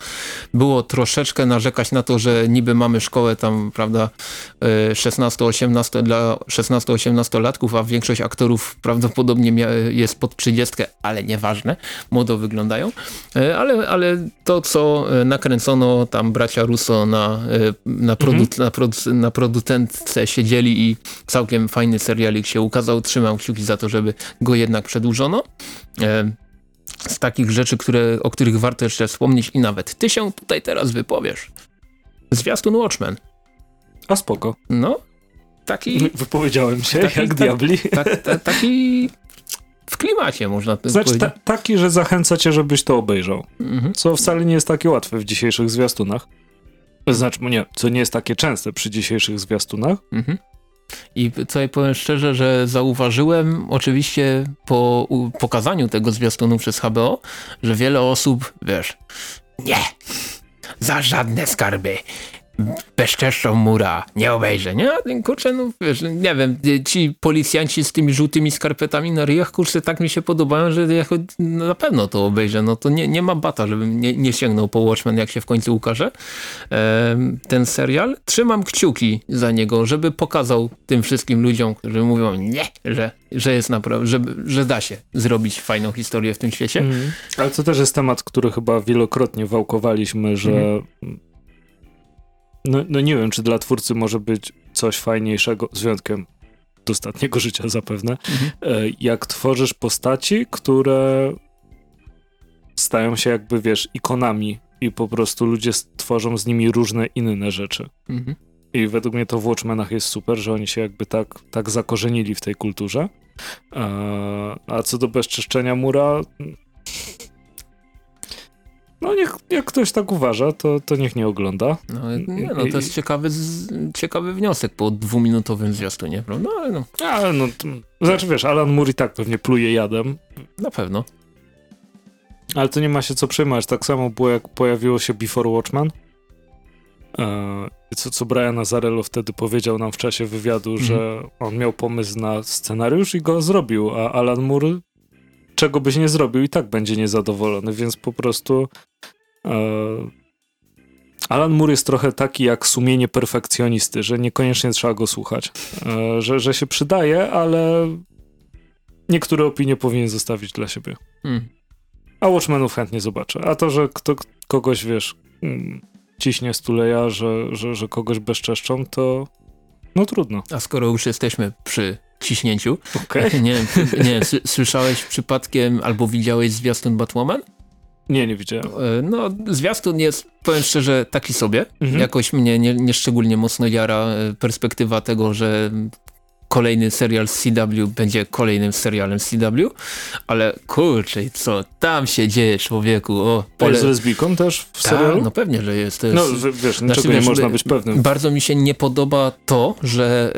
B: było troszeczkę narzekać na to, że niby mamy szkołę tam, prawda, 16-18 e, dla 16-18 latków, a większość aktorów prawdopodobnie jest pod 30, ale nieważne, młodo wyglądają. E, ale, ale to, co e, nakręcono tam bracia Russo na, na, produ mhm. na, produ na producentce siedzieli i całkiem fajny serialik się ukazał. Trzymam kciuki za to, żeby go jednak przedłużono. E, z takich rzeczy, które, o których warto jeszcze wspomnieć i nawet ty się tutaj teraz wypowiesz. Zwiastun Watchmen.
A: A spoko.
B: No, taki...
A: Wypowiedziałem się, taki, jak diabli.
B: Tak, ta, taki w klimacie można
A: znaczy, ta, taki, że zachęca cię, żebyś to obejrzał. Mhm. Co wcale nie jest takie łatwe w dzisiejszych zwiastunach. Znaczy, nie, co nie jest takie częste przy dzisiejszych zwiastunach. Mhm.
B: I tutaj powiem szczerze, że zauważyłem oczywiście po pokazaniu tego zwiastunu przez HBO, że wiele osób, wiesz, nie, za żadne skarby bezczeszczą mura, nie obejrzę, nie? Kurczę, no wiesz, nie wiem, ci policjanci z tymi żółtymi skarpetami na ryjach, kurczę, tak mi się podobają, że ja no, na pewno to obejrzę, no to nie, nie ma bata, żebym nie, nie sięgnął po Watchmen, jak się w końcu ukaże ten serial. Trzymam kciuki za niego, żeby pokazał tym wszystkim ludziom, którzy mówią nie, że, że jest naprawdę, że, że da się zrobić fajną historię w tym świecie. Mm.
A: Ale to też jest temat, który chyba wielokrotnie wałkowaliśmy, że mm no, no nie wiem, czy dla twórcy może być coś fajniejszego, z wyjątkiem dostatniego życia zapewne, mhm. E, jak tworzysz postaci, które stają się jakby, wiesz, ikonami i po prostu ludzie tworzą z nimi różne inne rzeczy. Mhm. I według mnie to w Watchmenach jest super, że oni się jakby tak, tak zakorzenili w tej kulturze. E, a co do bezczyszczenia mura, no niech, jak ktoś tak uważa, to, to niech nie ogląda.
B: No, nie, no to jest ciekawy, ciekawy wniosek po dwuminutowym zwiastunie, prawda? No, ale no.
A: Ale no, to, znaczy wiesz, Alan Moore i tak pewnie pluje jadem.
B: Na pewno.
A: Ale to nie ma się co przejmować. Tak samo było jak pojawiło się Before Watchman. E, co, co Brian Azarello wtedy powiedział nam w czasie wywiadu, mhm. że on miał pomysł na scenariusz i go zrobił, a Alan Moore czego byś nie zrobił i tak będzie niezadowolony, więc po prostu Alan Moore jest trochę taki jak sumienie perfekcjonisty, że niekoniecznie trzeba go słuchać, e, że, że się przydaje, ale niektóre opinie powinien zostawić dla siebie. Hmm. A Watchmenów chętnie zobaczę. A to, że kto, kogoś, wiesz, mm, ciśnie stuleja, że, że, że kogoś bezczeszczą, to no trudno.
B: A skoro już jesteśmy przy ciśnięciu.
A: Okay.
B: Nie, nie słyszałeś przypadkiem albo widziałeś zwiastun Batwoman?
A: Nie, nie widziałem.
B: E, no, zwiastun jest, powiem szczerze, taki sobie. Mhm. Jakoś mnie nie, nie szczególnie mocno jara e, perspektywa tego, że kolejny serial z CW będzie kolejnym serialem z CW, ale kurczę, co tam się dzieje człowieku? O,
A: pole... jest lesbijką też w Ta, serialu?
B: No pewnie, że jest.
A: jest... No wiesz, znaczy, niczego wiesz, nie można być pewnym.
B: Bardzo mi się nie podoba to, że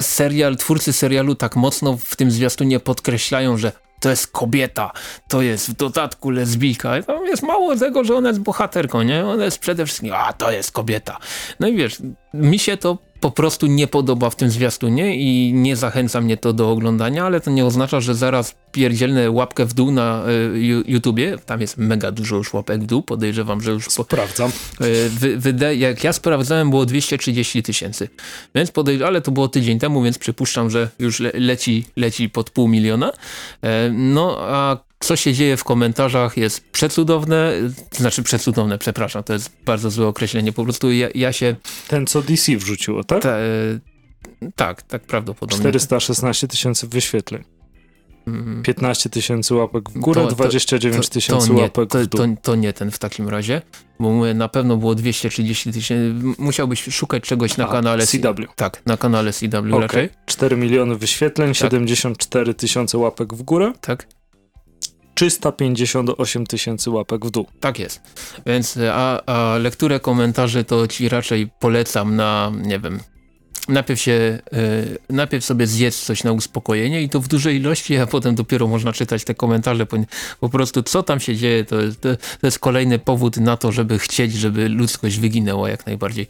B: y, serial, twórcy serialu tak mocno w tym zwiastunie podkreślają, że to jest kobieta, to jest w dodatku lesbijka. Tam jest mało tego, że ona jest bohaterką, nie? Ona jest przede wszystkim, a to jest kobieta. No i wiesz, mi się to po prostu nie podoba w tym zwiastunie i nie zachęca mnie to do oglądania, ale to nie oznacza, że zaraz pierdzielnę łapkę w dół na y, YouTubie. Tam jest mega dużo już łapek w dół, podejrzewam, że już... Po,
A: Sprawdzam.
B: Y, wy, jak ja sprawdzałem, było 230 tysięcy. Więc podejrzewam, ale to było tydzień temu, więc przypuszczam, że już le, leci, leci pod pół miliona. Y, no a co się dzieje w komentarzach jest przecudowne, to znaczy przecudowne, przepraszam, to jest bardzo złe określenie, po prostu ja, ja się...
A: Ten, co DC wrzuciło, tak?
B: Ta, e, tak, tak prawdopodobnie.
A: 416 tysięcy wyświetleń. 15
B: mm.
A: tysięcy łapek w górę, to, 29 tysięcy łapek
B: to,
A: w dół.
B: To, to, nie ten w takim razie, bo mówię, na pewno było 230 tysięcy, musiałbyś szukać czegoś na A, kanale
A: CW.
B: Tak, na kanale CW okay. raczej.
A: 4 miliony wyświetleń, tak. 74 tysiące łapek w górę.
B: Tak.
A: 358 tysięcy łapek w dół.
B: Tak jest. Więc a, a lekturę komentarzy to ci raczej polecam na, nie wiem, najpierw się, y, najpierw sobie zjedz coś na uspokojenie i to w dużej ilości, a potem dopiero można czytać te komentarze. Po, po prostu co tam się dzieje, to, to, to jest kolejny powód na to, żeby chcieć, żeby ludzkość wyginęła jak najbardziej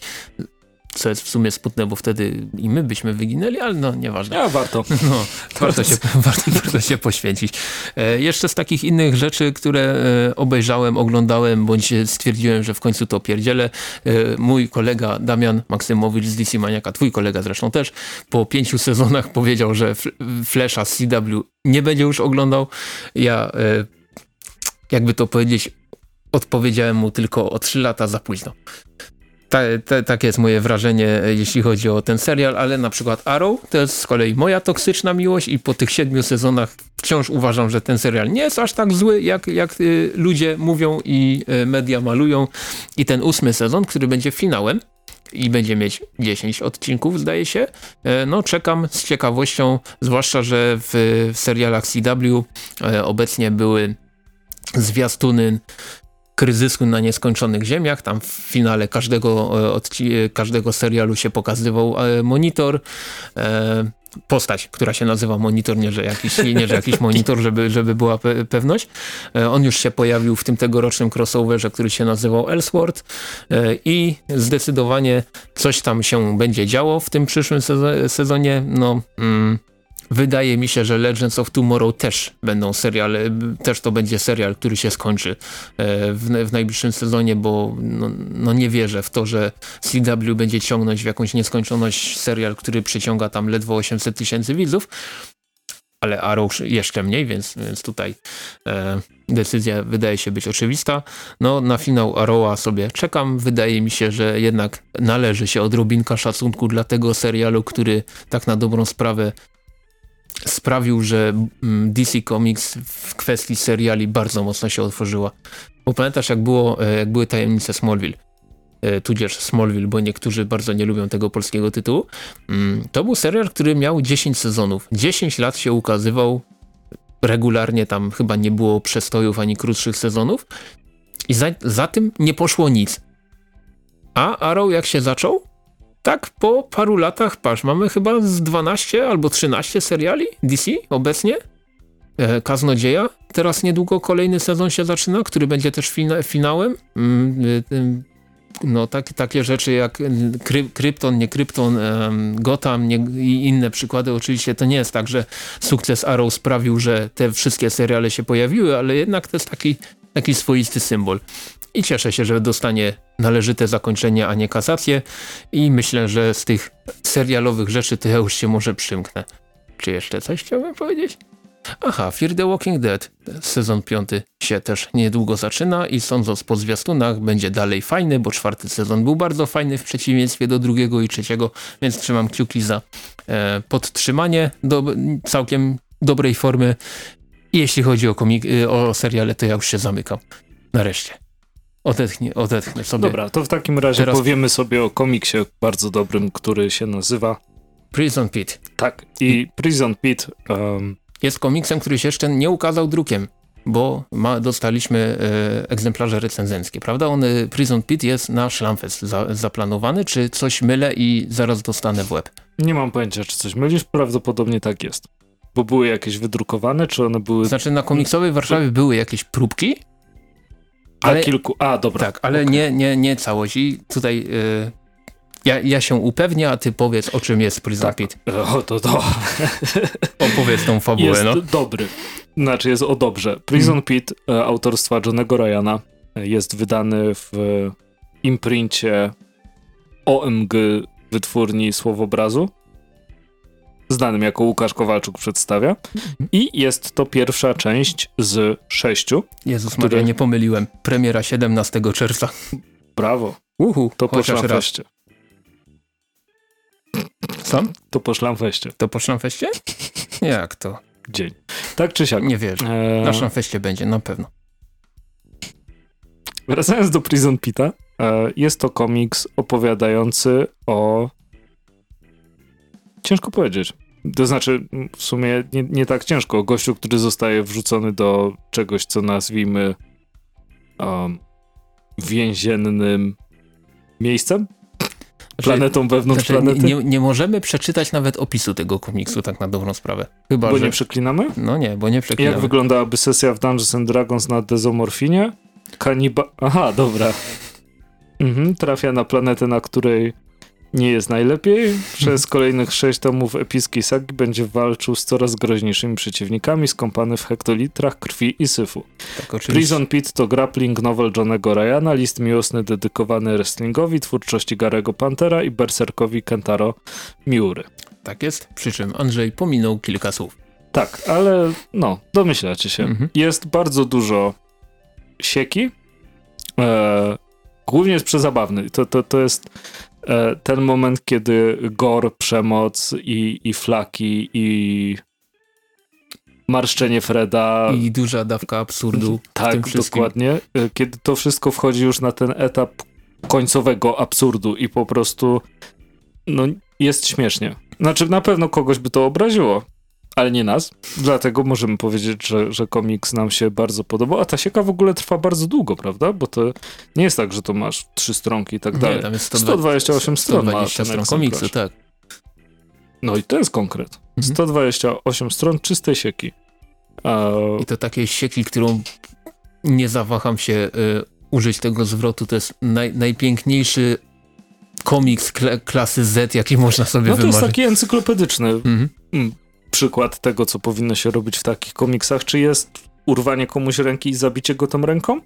B: co jest w sumie smutne, bo wtedy i my byśmy wyginęli, ale no nieważne.
A: Ja warto.
B: No, warto, się, warto, warto się poświęcić. E, jeszcze z takich innych rzeczy, które e, obejrzałem, oglądałem, bądź stwierdziłem, że w końcu to pierdzielę, e, mój kolega Damian Maksymowicz z DC Maniaka, twój kolega zresztą też, po pięciu sezonach powiedział, że Flasha CW nie będzie już oglądał. Ja, e, jakby to powiedzieć, odpowiedziałem mu tylko o trzy lata za późno. Ta, ta, takie jest moje wrażenie, e, jeśli chodzi o ten serial, ale na przykład Arrow to jest z kolei moja toksyczna miłość i po tych siedmiu sezonach wciąż uważam, że ten serial nie jest aż tak zły, jak, jak y, ludzie mówią i y, media malują. I ten ósmy sezon, który będzie finałem, i będzie mieć 10 odcinków, zdaje się. No, czekam z ciekawością, zwłaszcza, że w, w serialach CW obecnie były zwiastuny kryzysu na nieskończonych ziemiach. Tam w finale każdego, e, każdego serialu się pokazywał e, monitor. E, postać, która się nazywa monitor, nie że jakiś, nie, że jakiś monitor, żeby, żeby była pe pewność. On już się pojawił w tym tegorocznym crossoverze, który się nazywał Ellsworth i zdecydowanie coś tam się będzie działo w tym przyszłym sezonie. No, mm, Wydaje mi się, że Legends of Tomorrow też będą seriale, też to będzie serial, który się skończy e, w, w najbliższym sezonie, bo no, no, nie wierzę w to, że CW będzie ciągnąć w jakąś nieskończoność serial, który przyciąga tam ledwo 800 tysięcy widzów, ale Arrow jeszcze mniej, więc, więc tutaj e, decyzja wydaje się być oczywista. No na finał Arrowa sobie czekam. Wydaje mi się, że jednak należy się odrobinka szacunku dla tego serialu, który tak na dobrą sprawę sprawił, że mm, DC Comics w kwestii seriali bardzo mocno się otworzyła. Bo pamiętasz, jak, było, e, jak były tajemnice Smallville, e, tudzież Smallville, bo niektórzy bardzo nie lubią tego polskiego tytułu. Mm, to był serial, który miał 10 sezonów. 10 lat się ukazywał regularnie, tam chyba nie było przestojów ani krótszych sezonów. I za, za tym nie poszło nic. A Arrow jak się zaczął, tak po paru latach, patrz, mamy chyba z 12 albo 13 seriali DC obecnie. E, Kaznodzieja. Teraz niedługo kolejny sezon się zaczyna, który będzie też fina finałem. Mm, y, no tak, takie rzeczy jak kry, Krypton, nie Krypton, Gotham nie, i inne przykłady. Oczywiście to nie jest tak, że sukces Arrow sprawił, że te wszystkie seriale się pojawiły, ale jednak to jest taki, taki swoisty symbol i cieszę się, że dostanie należyte zakończenie, a nie kasację i myślę, że z tych serialowych rzeczy to ja już się może przymknę. Czy jeszcze coś chciałbym powiedzieć? Aha, Fear the Walking Dead, sezon piąty się też niedługo zaczyna i sądząc po zwiastunach będzie dalej fajny, bo czwarty sezon był bardzo fajny w przeciwieństwie do drugiego i trzeciego, więc trzymam kciuki za e, podtrzymanie do całkiem dobrej formy. I jeśli chodzi o, komik o seriale, to ja już się zamykam. Nareszcie. Odetchnie, odetchnę sobie.
A: Dobra, to w takim razie Teraz... powiemy sobie o komiksie bardzo dobrym, który się nazywa
B: Prison Pit.
A: Tak, i Prison Pit um...
B: jest komiksem, który się jeszcze nie ukazał drukiem, bo ma, dostaliśmy e, egzemplarze recenzenckie, prawda? On, e, Prison Pit jest na Szlamfest za, zaplanowany, czy coś mylę i zaraz dostanę w łeb?
A: Nie mam pojęcia, czy coś mylisz, prawdopodobnie tak jest. Bo były jakieś wydrukowane, czy one były...
B: Znaczy na komiksowej Warszawie były jakieś próbki,
A: ale, kilku, a dobra.
B: Tak, ale okay. nie, nie, nie całość. I tutaj y, ja, ja się upewnię, a ty powiedz o czym jest Prison tak. Pit.
A: O, to to.
B: Opowiedz tą fabułę,
A: jest
B: no.
A: dobry. Znaczy jest o dobrze. Prison hmm. Pit e, autorstwa Johnego Ryana e, jest wydany w imprincie OMG wytwórni Słowobrazu. Znanym jako Łukasz Kowalczuk przedstawia. I jest to pierwsza część z sześciu.
B: Jezus
A: Które-
B: Maria, nie pomyliłem. Premiera 17 czerwca.
A: Brawo,
B: Uhu,
A: to po szlamfeście.
B: Co?
A: To po szlamfeście.
B: To po szlamfeście? Jak to?
A: Dzień. Tak czy siak.
B: Nie wierzę.
A: E,
B: Na szlamfeście będzie, na pewno.
A: Wracając do Prison Pita, e, jest to komiks opowiadający o. Ciężko powiedzieć. To znaczy, w sumie nie, nie tak ciężko. Gościu, który zostaje wrzucony do czegoś, co nazwijmy um, więziennym miejscem? Planetą wewnątrz
B: Znaczy,
A: planety?
B: nie, nie możemy przeczytać nawet opisu tego komiksu, tak na dobrą sprawę. Chyba,
A: bo
B: że...
A: nie przeklinamy?
B: No nie, bo nie przeklinamy.
A: Jak wyglądałaby sesja w Dungeons and Dragons na dezomorfinie? Kaniba... Aha, dobra. Mhm, trafia na planetę, na której nie jest najlepiej. Przez kolejnych sześć tomów epickiej sagi będzie walczył z coraz groźniejszymi przeciwnikami, skąpany w hektolitrach krwi i syfu.
B: Tak, oczywiście.
A: Prison Pit to grappling novel Johnego Ryana, list miłosny dedykowany wrestlingowi, twórczości Garego Pantera i berserkowi Kentaro Miury.
B: Tak jest, przy czym Andrzej pominął kilka słów.
A: Tak, ale no, domyślacie się.
B: Mhm.
A: Jest bardzo dużo sieki. E, głównie jest przezabawny. To, to, to jest ten moment, kiedy gor, przemoc i, i flaki i marszczenie Freda.
B: I duża dawka absurdu
A: tak, dokładnie. E, Kiedy to wszystko wchodzi już na ten etap końcowego absurdu i po prostu no, jest śmiesznie. Znaczy, na pewno kogoś by to obraziło, ale nie nas. Dlatego możemy powiedzieć, że, że komiks nam się bardzo podobał. A ta sieka w ogóle trwa bardzo długo, prawda? Bo to nie jest tak, że to masz trzy stronki i tak dalej.
B: Nie, tam jest
A: 128 stron ma
B: 120
A: ten
B: stron komiksu, tak.
A: No i to jest konkret.
B: Mhm.
A: 128 stron czystej sieki. E,
B: I to takie sieki, którą nie zawaham się y, użyć tego zwrotu, to jest naj, najpiękniejszy komiks kla klasy Z, jaki można sobie
A: no to jest taki encyklopedyczny
B: Mhm.
A: Przykład tego, co powinno się robić w takich komiksach. Czy jest urwanie komuś ręki i zabicie go tą ręką?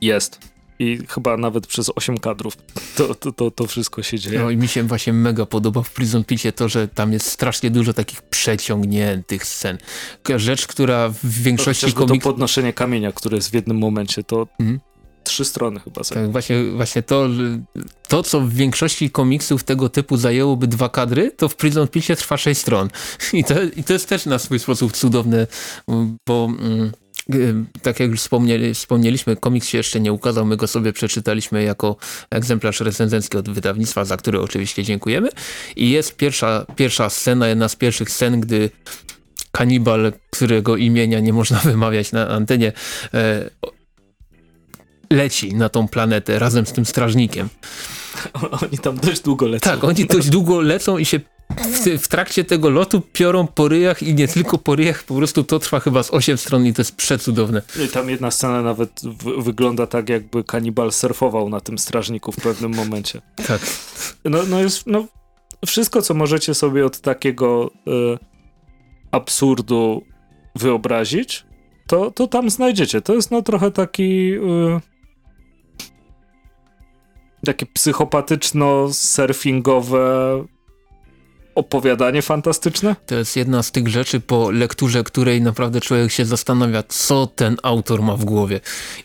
A: Jest. I chyba nawet przez 8 kadrów to, to, to, to wszystko się dzieje.
B: No i mi się właśnie mega podoba w Prison Picie to, że tam jest strasznie dużo takich przeciągniętych scen. Rzecz, która w większości
A: Chociażby to
B: komiksów...
A: podnoszenie kamienia, które jest w jednym momencie, to
B: Mhm.
A: Trzy strony chyba sobie.
B: Tak, właśnie, właśnie to, to, co w większości komiksów tego typu zajęłoby dwa kadry, to w Prison Picie trwa sześć stron. I to, I to jest też na swój sposób cudowne, bo mm, tak jak już wspomnieli, wspomnieliśmy, komiks się jeszcze nie ukazał, my go sobie przeczytaliśmy jako egzemplarz recenzencki od wydawnictwa, za który oczywiście dziękujemy. I jest pierwsza, pierwsza scena, jedna z pierwszych scen, gdy kanibal, którego imienia nie można wymawiać na antenie, e, leci na tą planetę razem z tym strażnikiem.
A: Oni tam dość długo lecą.
B: Tak, oni dość długo lecą i się w, w trakcie tego lotu piorą po ryjach i nie tylko po ryjach, po prostu to trwa chyba z 8 stron i to jest przecudowne.
A: I tam jedna scena nawet wygląda tak, jakby kanibal surfował na tym strażniku w pewnym momencie.
B: Tak.
A: No, no jest, no, wszystko, co możecie sobie od takiego y, absurdu wyobrazić, to, to tam znajdziecie. To jest no trochę taki y, takie psychopatyczno-surfingowe opowiadanie fantastyczne.
B: To jest jedna z tych rzeczy po lekturze, której naprawdę człowiek się zastanawia, co ten autor ma w głowie.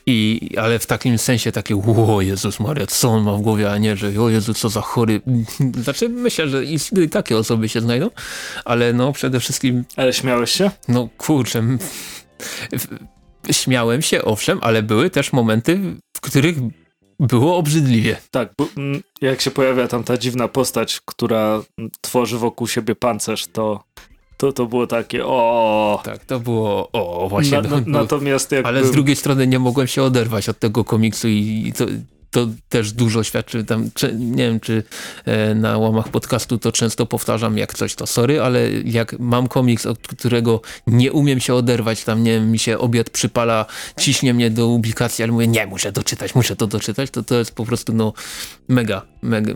B: I, ale w takim sensie takie, o Jezus Maria, co on ma w głowie, a nie, że o Jezu, co za chory. Znaczy myślę, że i, i takie osoby się znajdą, ale no przede wszystkim,
A: Ale śmiałeś się?
B: no kurczę, śmiałem się, owszem, ale były też momenty, w których było obrzydliwie.
A: Tak, bo, mm, jak się pojawia tam ta dziwna postać, która mm, tworzy wokół siebie pancerz, to to, to było takie o.
B: Tak, to było, o właśnie.
A: Na,
B: no,
A: na,
B: no,
A: natomiast jakby...
B: Ale z drugiej strony nie mogłem się oderwać od tego komiksu i, i to, to też dużo świadczy. Tam, nie wiem, czy e, na łamach podcastu to często powtarzam, jak coś to sorry, ale jak mam komiks, od którego nie umiem się oderwać, tam nie wiem, mi się obiad przypala, ciśnie mnie do publikacji, ale mówię, nie, muszę doczytać, muszę to doczytać, to to jest po prostu no mega, mega.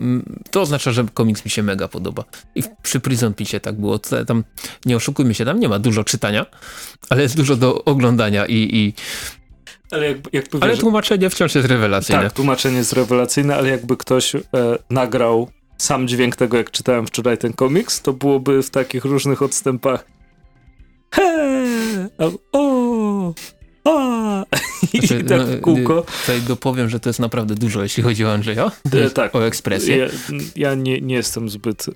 B: To oznacza, że komiks mi się mega podoba. I przy Prison Picie tak było. Tam, nie oszukujmy się, tam nie ma dużo czytania, ale jest dużo do oglądania i, i
A: Ale jakby, jakby
B: ale
A: wiesz,
B: tłumaczenie wciąż jest rewelacyjne.
A: Tak, tłumaczenie jest rewelacyjne, ale jakby ktoś e, nagrał sam dźwięk tego, jak czytałem wczoraj ten komiks, to byłoby w takich różnych odstępach he, o, a, i
B: Znaczy,
A: tak
B: no,
A: w kółko.
B: Tutaj dopowiem, że to jest naprawdę dużo, jeśli chodzi o Andrzeja.
A: E, tak.
B: O ekspresję.
A: Ja, ja nie, nie jestem zbyt e,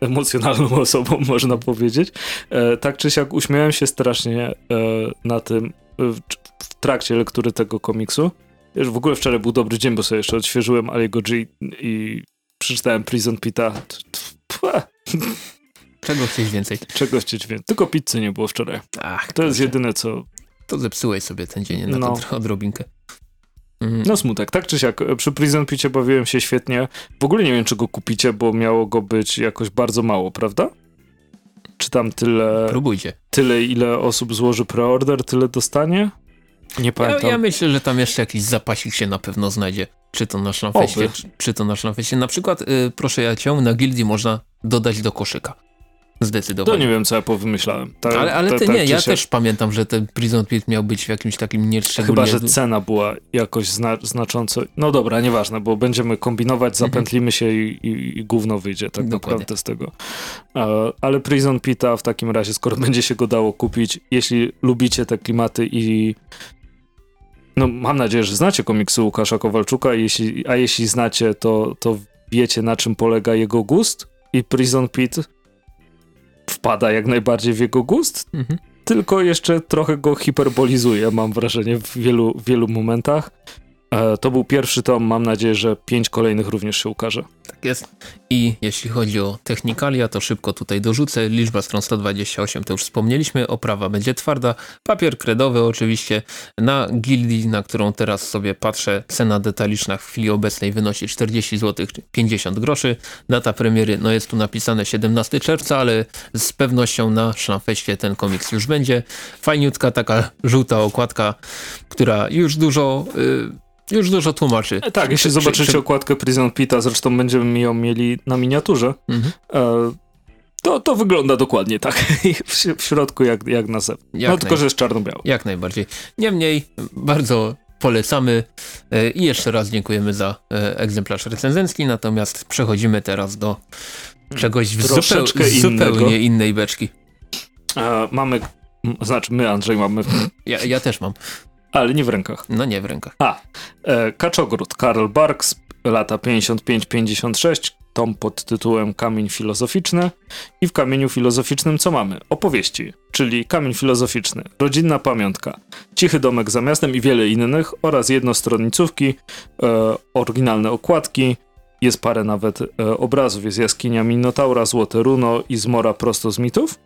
A: emocjonalną osobą, można powiedzieć. E, tak czy siak uśmiałem się strasznie e, na tym w, w trakcie lektury tego komiksu. Wiesz, W ogóle wczoraj był dobry dzień, bo sobie jeszcze odświeżyłem Aliego G i przeczytałem Prison Pita.
B: Czego chcieć więcej?
A: Czego chcieć więcej? Tylko pizzy nie było wczoraj.
B: Ach,
A: To jest jedyne, co...
B: To zepsułeś sobie ten dzień na
A: No.
B: to odrobinkę. Mm.
A: No smutek. Tak czy siak, przy Prison Picie bawiłem się świetnie. W ogóle nie wiem, czy go kupicie, bo miało go być jakoś bardzo mało, prawda? Czy tam tyle...
B: Próbujcie.
A: tyle, ile osób złoży preorder, tyle dostanie? Nie
B: Ja,
A: pamiętam.
B: ja myślę, że tam jeszcze jakiś zapasik się na pewno znajdzie. Czy to na szlamfeście, czy, czy to na szlamfeście. Na przykład, y, proszę ja cię, na gildii można dodać do koszyka.
A: To
B: Zdecydowanie.
A: nie wiem, co ja powymyślałem. Ta,
B: ale ale
A: ta-
B: ty
A: tak
B: nie, ja
A: siak.
B: też pamiętam, że ten Prison Pit miał być w jakimś takim nieszczególnie...
A: Chyba, że cena była jakoś zna znacząco... No dobra, nieważne, bo będziemy kombinować,
B: Mhm.
A: zapętlimy się i, i, i gówno wyjdzie tak
B: Dokładnie.
A: naprawdę z tego. Ale Prison Pita w takim razie, skoro będzie się go dało kupić, jeśli lubicie te klimaty i no mam nadzieję, że znacie komiksy Łukasza Kowalczuka, jeśli, a jeśli znacie, to, to wiecie na czym polega jego gust i Prison Pit wpada jak najbardziej w jego gust,
B: Mhm.
A: tylko jeszcze trochę go hiperbolizuje, mam wrażenie, w wielu, wielu momentach. E, to był pierwszy tom, mam nadzieję, że pięć kolejnych również się ukaże.
B: Tak jest. I jeśli chodzi o technikalia, to szybko tutaj dorzucę. Liczba stron 128 to już wspomnieliśmy. Oprawa będzie twarda. Papier kredowy oczywiście. Na gildii, na którą teraz sobie patrzę, cena detaliczna w chwili obecnej wynosi 40 zł 50 groszy. Data premiery, no jest tu napisane 17 czerwca, ale z pewnością na szlamfeście ten komiks już będzie. Fajniutka taka żółta okładka, która już dużo... y, już dużo tłumaczy.
A: E, tak, jeśli
B: Czy- czy-
A: zobaczycie
B: czy-
A: okładkę Prison Pita, zresztą będziemy ją mieli na miniaturze,
B: Mhm.
A: e, to, to wygląda dokładnie tak. w, śr- w środku jak, jak na zewnątrz. No tylko, że jest czarno-biały.
B: Jak najbardziej. Niemniej, bardzo polecamy e, i jeszcze raz dziękujemy za egzemplarz recenzencki, natomiast przechodzimy teraz do czegoś w zupeł, zupełnie innej beczki.
A: E, mamy, znaczy my, Andrzej, mamy,
B: Ja, ja też mam,
A: ale nie w rękach.
B: no nie w rękach.
A: E, Kaczogród, Karl Barks, lata 55-56, tom pod tytułem Kamień Filozoficzny. I w Kamieniu Filozoficznym co mamy? Opowieści, czyli Kamień Filozoficzny, Rodzinna Pamiątka, Cichy Domek za Miastem i wiele innych oraz jednostronnicówki, e, oryginalne okładki, jest parę nawet e, obrazów, jest jaskinia Minotaura, Złote Runo i Zmora prosto z mitów.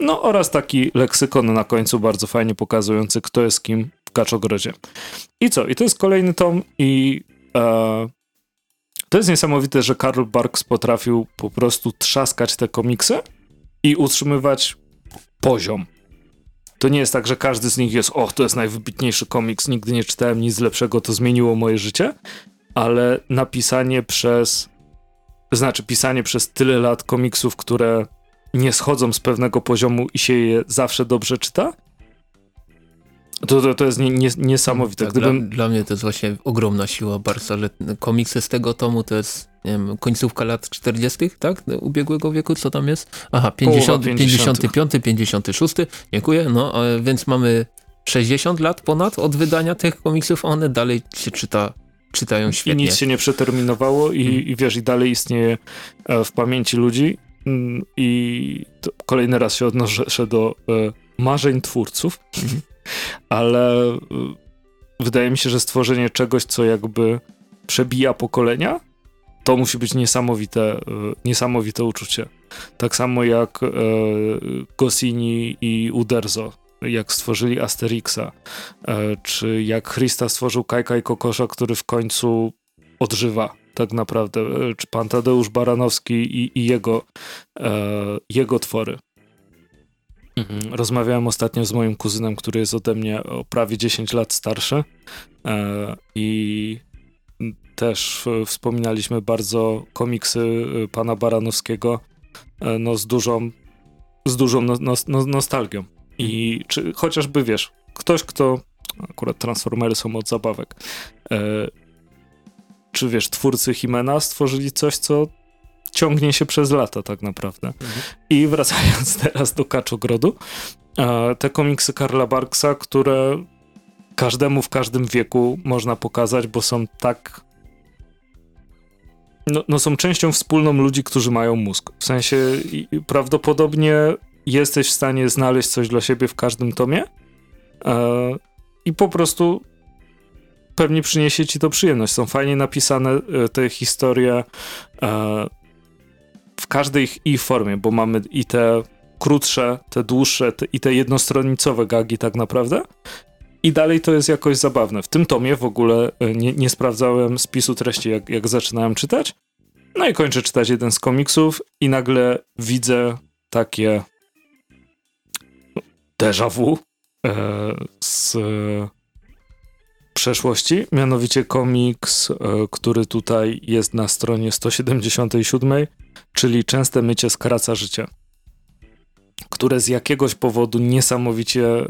A: No oraz taki leksykon na końcu bardzo fajnie pokazujący kto jest kim w Kaczogrodzie. I co? I to jest kolejny tom i e, to jest niesamowite, że Karl Barks potrafił po prostu trzaskać te komiksy i utrzymywać poziom. To nie jest tak, że każdy z nich jest, och, to jest najwybitniejszy komiks, nigdy nie czytałem nic lepszego, to zmieniło moje życie, ale napisanie przez, znaczy pisanie przez tyle lat komiksów, które nie schodzą z pewnego poziomu i się je zawsze dobrze czyta, to, to, to jest nie, nie, niesamowite.
B: Tak,
A: Gdybym,
B: dla, dla mnie to jest właśnie ogromna siła Barca, że komiksy z tego tomu to jest nie wiem, końcówka lat 40., tak? Ubiegłego wieku, co tam jest? Aha, 50,
A: 50.
B: 55, 56, dziękuję. No, więc mamy 60 lat ponad od wydania tych komiksów, a one dalej się czyta, czytają
A: I
B: świetnie.
A: nic się nie przeterminowało i,
B: Mhm.
A: i wiesz, i dalej istnieje e, w pamięci ludzi Mm, i kolejny raz się odnoszę do e, marzeń twórców,
B: Mhm.
A: Ale e, wydaje mi się, że stworzenie czegoś, co jakby przebija pokolenia, to musi być niesamowite, e, niesamowite uczucie. Tak samo jak e, Gosini i Uderzo, jak stworzyli Asterixa, czy jak Christa stworzył Kajka i Kokosza, który w końcu odżywa tak naprawdę, czy pan Tadeusz Baranowski i, i jego, jego twory. Mhm. Rozmawiałem ostatnio z moim kuzynem, który jest ode mnie o prawie 10 lat starszy e, i też e, wspominaliśmy bardzo komiksy e, pana Baranowskiego no, z dużą, z dużą no, no, no, nostalgią. I czy chociażby wiesz, ktoś, kto akurat Transformery są od zabawek, czy wiesz, twórcy Himena stworzyli coś, co ciągnie się przez lata tak naprawdę. Mhm. I wracając teraz do Kaczogrodu, e, te komiksy Karla Barksa, które każdemu w każdym wieku można pokazać, bo są tak no, no, są częścią wspólną ludzi, którzy mają mózg. W sensie prawdopodobnie jesteś w stanie znaleźć coś dla siebie w każdym tomie e, i po prostu pewnie przyniesie ci to przyjemność. Są fajnie napisane e, te historie w każdej ich formie, bo mamy i te krótsze, te dłuższe te, i te jednostronnicowe gagi tak naprawdę. I dalej to jest jakoś zabawne. W tym tomie w ogóle e, nie, nie sprawdzałem spisu treści, jak, jak zaczynałem czytać. No i kończę czytać jeden z komiksów i nagle widzę takie déjà vu e, z przeszłości, mianowicie komiks, e, który tutaj jest na stronie 177, czyli Częste mycie skraca życie, które z jakiegoś powodu niesamowicie e,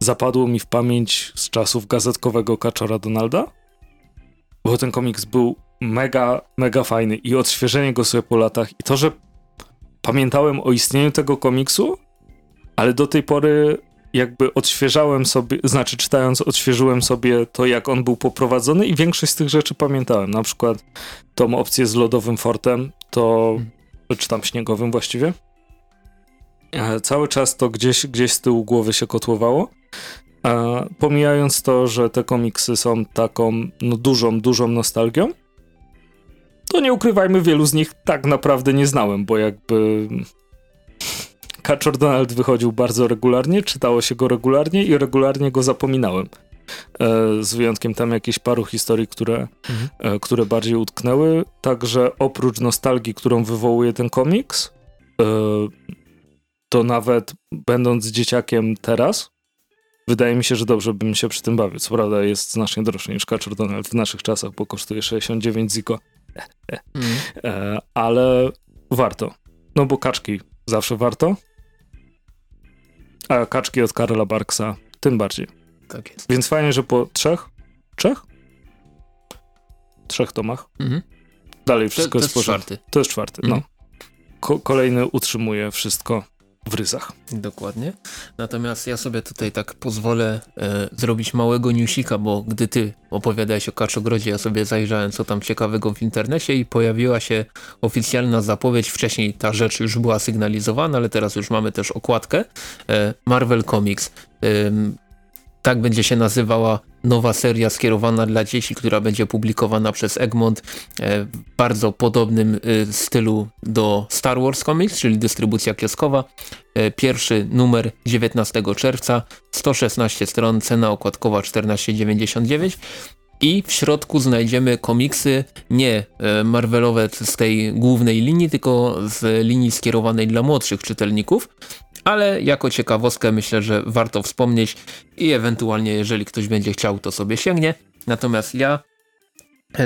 A: zapadło mi w pamięć z czasów gazetkowego Kaczora Donalda, bo ten komiks był mega, mega fajny i odświeżenie go sobie po latach i to, że pamiętałem o istnieniu tego komiksu, ale do tej pory jakby odświeżałem sobie, znaczy czytając, odświeżyłem sobie to, jak on był poprowadzony i większość z tych rzeczy pamiętałem. Na przykład tą opcję z lodowym fortem, to hmm. czy tam śniegowym właściwie. E, cały czas to gdzieś, gdzieś z tyłu głowy się kotłowało. E, pomijając to, że te komiksy są taką no, dużą, dużą nostalgią, to nie ukrywajmy, wielu z nich tak naprawdę nie znałem, bo jakby Kaczor Donald wychodził bardzo regularnie, czytało się go regularnie i regularnie go zapominałem. E, z wyjątkiem tam jakichś paru historii, które, mhm. e, które bardziej utknęły. Także oprócz nostalgii, którą wywołuje ten komiks, e, to nawet będąc dzieciakiem teraz, wydaje mi się, że dobrze bym się przy tym bawił. Co prawda jest znacznie droższy niż Kaczor Donald w naszych czasach, bo kosztuje 69 ziko. Mhm. Ale warto. No bo kaczki zawsze warto. A kaczki od Karola Barksa tym bardziej.
B: Tak jest.
A: Więc fajnie, że po trzech, trzech? Trzech tomach. Mhm. Dalej wszystko
B: to, to
A: jest, jest
B: czwarty.
A: To jest czwarty, no. mhm. no. Ko kolejny utrzymuje wszystko w ryzach.
B: Dokładnie. Natomiast ja sobie tutaj tak pozwolę e, zrobić małego newsika, bo gdy ty opowiadałeś o Kaczogrodzie, ja sobie zajrzałem co tam ciekawego w internecie i pojawiła się oficjalna zapowiedź. Wcześniej ta rzecz już była sygnalizowana, ale teraz już mamy też okładkę. E, Marvel Comics. E, tak będzie się nazywała nowa seria skierowana dla dzieci, która będzie publikowana przez Egmont e, w bardzo podobnym e, stylu do Star Wars Comics, czyli dystrybucja kioskowa. E, pierwszy numer 19 czerwca, 116 stron, cena okładkowa 14,99 i w środku znajdziemy komiksy nie Marvelowe z tej głównej linii, tylko z linii skierowanej dla młodszych czytelników ale jako ciekawostkę myślę, że warto wspomnieć i ewentualnie jeżeli ktoś będzie chciał, to sobie sięgnie. Natomiast ja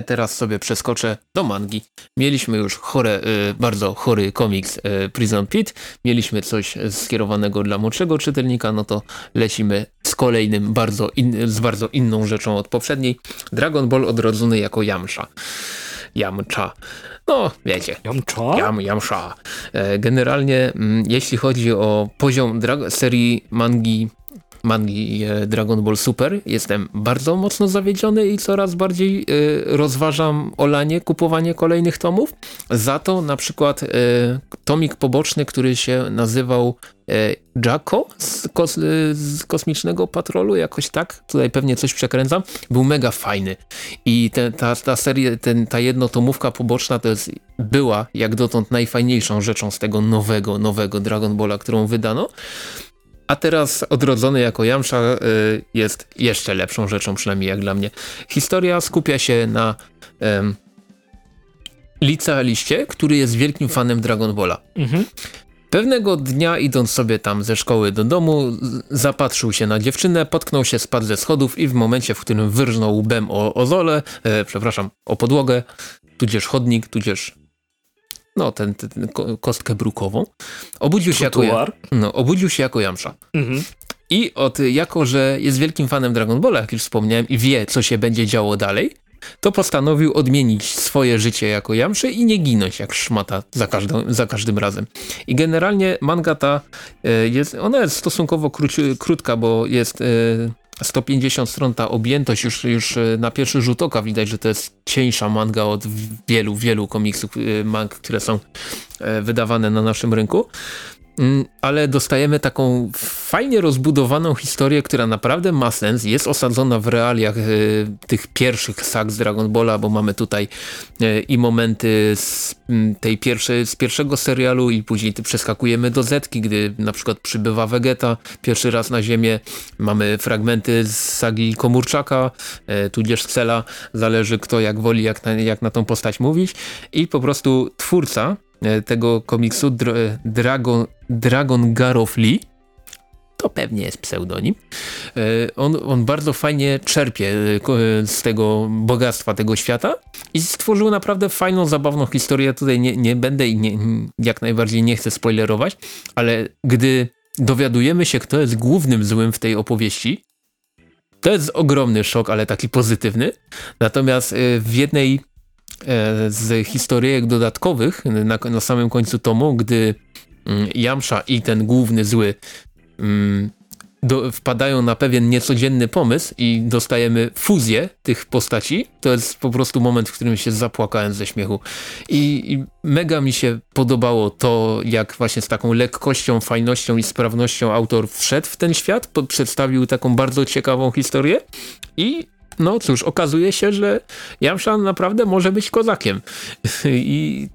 B: Teraz sobie przeskoczę do mangi. Mieliśmy już chore, y, bardzo chory komiks y, Prison Pit, mieliśmy coś skierowanego dla młodszego czytelnika, no to lecimy z kolejnym, bardzo in, z bardzo inną rzeczą od poprzedniej. Dragon Ball odrodzony jako Yamcha. Yamcha. No, wiecie.
A: Yamcha?
B: Yam, Yamcha. E, generalnie, mm, jeśli chodzi o poziom serii mangi mangi e, Dragon Ball Super. Jestem bardzo mocno zawiedziony i coraz bardziej y, rozważam olanie, kupowanie kolejnych tomów. Za to na przykład y, tomik poboczny, który się nazywał Jacko z, kos z, Kosmicznego Patrolu, jakoś tak, tutaj pewnie coś przekręcam, był mega fajny. I te, ta, ta seria, ten, ta jednotomówka poboczna to jest, była jak dotąd najfajniejszą rzeczą z tego nowego, nowego Dragon Balla, którą wydano a teraz odrodzony jako Jamsza y, jest jeszcze lepszą rzeczą, przynajmniej jak dla mnie. Historia skupia się na um, licealiście, który jest wielkim fanem Dragon Balla. Mhm. Pewnego dnia idąc sobie tam ze szkoły do domu, zapatrzył się na dziewczynę, potknął się, spadł ze schodów i w momencie, w którym wyrżnął łbem o, o zole, e, przepraszam, o podłogę, tudzież chodnik, tudzież no ten, ten, kostkę brukową, obudził się, jako, no, obudził się jako Jamsza. Mhm. I od, jako, że jest wielkim fanem Dragon Balla, jak już wspomniałem, i wie, co się będzie działo dalej, to postanowił odmienić swoje życie jako Jamszy i nie ginąć jak szmata za, każdą, za każdym razem. I generalnie manga ta e, jest, ona jest stosunkowo krótka, bo jest 150 e, stron ta objętość już, już e, na pierwszy rzut oka widać, że to jest cieńsza manga od wielu, wielu komiksów, mang, które są wydawane na naszym rynku. Mm, ale dostajemy taką fajnie rozbudowaną historię, która naprawdę ma sens, jest osadzona w realiach y, tych pierwszych sag z Dragon Balla, bo mamy tutaj y, i momenty z mm, tej pierwszej, z pierwszego serialu i później przeskakujemy do Zetki, gdy na przykład przybywa Vegeta pierwszy raz na ziemię, mamy fragmenty z sagi Komurczaka, y, tudzież Cela, zależy kto jak woli, jak na, jak na tą postać mówić. I po prostu twórca E, tego komiksu Dr Dragon, Dragon Garof Lee to pewnie jest pseudonim. E, on, on bardzo fajnie czerpie e, z tego bogactwa tego świata i stworzył naprawdę fajną, zabawną historię. Tutaj nie, nie będę i nie, jak najbardziej nie chcę spoilerować, ale gdy dowiadujemy się, kto jest głównym złym w tej opowieści, to jest ogromny szok, ale taki pozytywny. Natomiast w jednej E, z historyjek dodatkowych na, na samym końcu tomu, gdy mm, Jamsza i ten główny zły mm, do, wpadają na pewien niecodzienny pomysł i dostajemy fuzję tych postaci, to jest po prostu moment, w którym się zapłakałem ze śmiechu. I, I, mega mi się podobało to, jak właśnie z taką lekkością, fajnością i sprawnością autor wszedł w ten świat, przedstawił taką bardzo ciekawą historię i no cóż, okazuje się, że Jamsza naprawdę może być kozakiem. I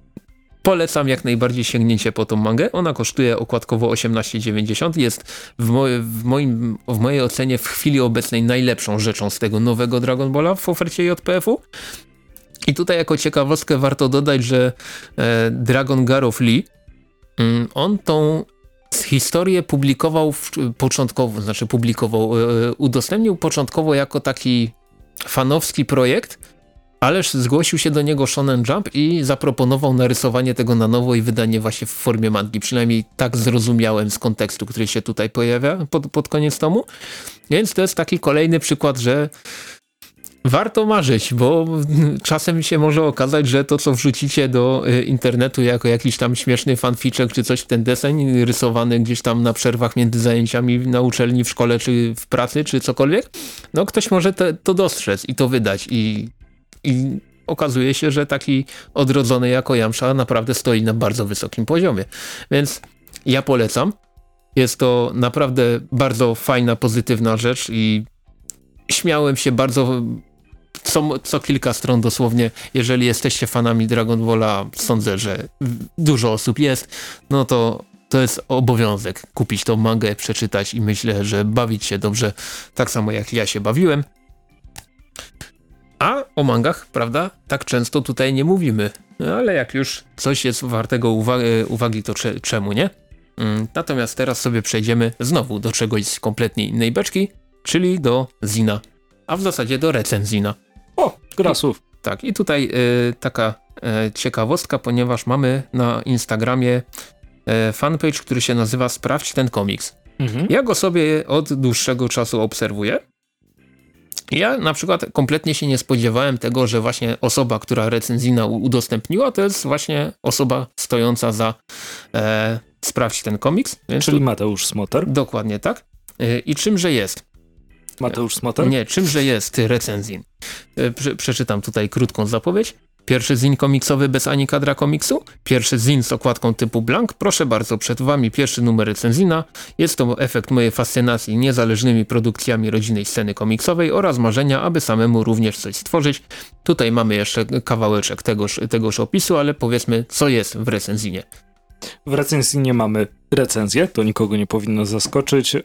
B: polecam jak najbardziej sięgnięcie po tą mangę. Ona kosztuje okładkowo 18,90. Jest w, w, moim, w mojej ocenie w chwili obecnej najlepszą rzeczą z tego nowego Dragon Balla w ofercie JPF-u. I tutaj jako ciekawostkę warto dodać, że e, Dragon Garof Lee, mm, on tą historię publikował w, początkowo, znaczy publikował, e, udostępnił początkowo jako taki fanowski projekt, ależ zgłosił się do niego Shonen Jump i zaproponował narysowanie tego na nowo i wydanie właśnie w formie mangi. Przynajmniej tak zrozumiałem z kontekstu, który się tutaj pojawia pod, pod koniec tomu. Więc to jest taki kolejny przykład, że warto marzyć, bo czasem się może okazać, że to, co wrzucicie do y, internetu jako jakiś tam śmieszny fanficzek, czy coś ten deseń rysowany gdzieś tam na przerwach między zajęciami na uczelni, w szkole, czy w pracy, czy cokolwiek, no ktoś może te, to dostrzec i to wydać i, i okazuje się, że taki odrodzony jako Jamsza naprawdę stoi na bardzo wysokim poziomie. Więc ja polecam. Jest to naprawdę bardzo fajna, pozytywna rzecz i śmiałem się bardzo co, co kilka stron dosłownie, jeżeli jesteście fanami Dragon Balla, sądzę, że dużo osób jest, no to to jest obowiązek kupić tą mangę, przeczytać i myślę, że bawić się dobrze, tak samo jak ja się bawiłem. A o mangach, prawda, tak często tutaj nie mówimy, no, ale jak już coś jest wartego uwagi, to cze, czemu nie? Mm, natomiast teraz sobie przejdziemy znowu do czegoś kompletnie innej beczki, czyli do Zina, a w zasadzie do recenzina.
A: O, grasów.
B: tak, i tutaj y, taka y, ciekawostka, ponieważ mamy na Instagramie y, fanpage, który się nazywa Sprawdź ten komiks. Mhm. Ja go sobie od dłuższego czasu obserwuję. Ja na przykład kompletnie się nie spodziewałem tego, że właśnie osoba, która recenzina udostępniła, to jest właśnie osoba stojąca za e, Sprawdź ten komiks.
A: Czyli Mateusz Smoter.
B: Dokładnie tak. I czymże jest?
A: Mateusz Smoter?
B: Nie, czymże jest recenzin? E, prze przeczytam tutaj krótką zapowiedź. Pierwszy zin komiksowy bez ani kadra komiksu? Pierwszy zin z okładką typu blank? Proszę bardzo, przed wami pierwszy numer recenzina. Jest to efekt mojej fascynacji niezależnymi produkcjami rodzinnej sceny komiksowej oraz marzenia, aby samemu również coś stworzyć. Tutaj mamy jeszcze kawałeczek tegoż, tegoż opisu, ale powiedzmy, co jest w recenzinie.
A: W recenzji nie mamy recenzję, to nikogo nie powinno zaskoczyć. E,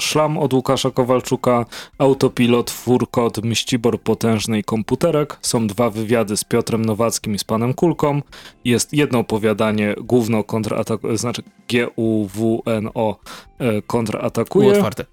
A: szlam od Łukasza Kowalczuka, autopilot, furkot, mścibor potężny i komputerek. Są dwa wywiady z Piotrem Nowackim i z panem Kulką. Jest jedno opowiadanie, główno kontratakuje, znaczy G-U-W-N-O e, kontratakuje.
B: Otwarte.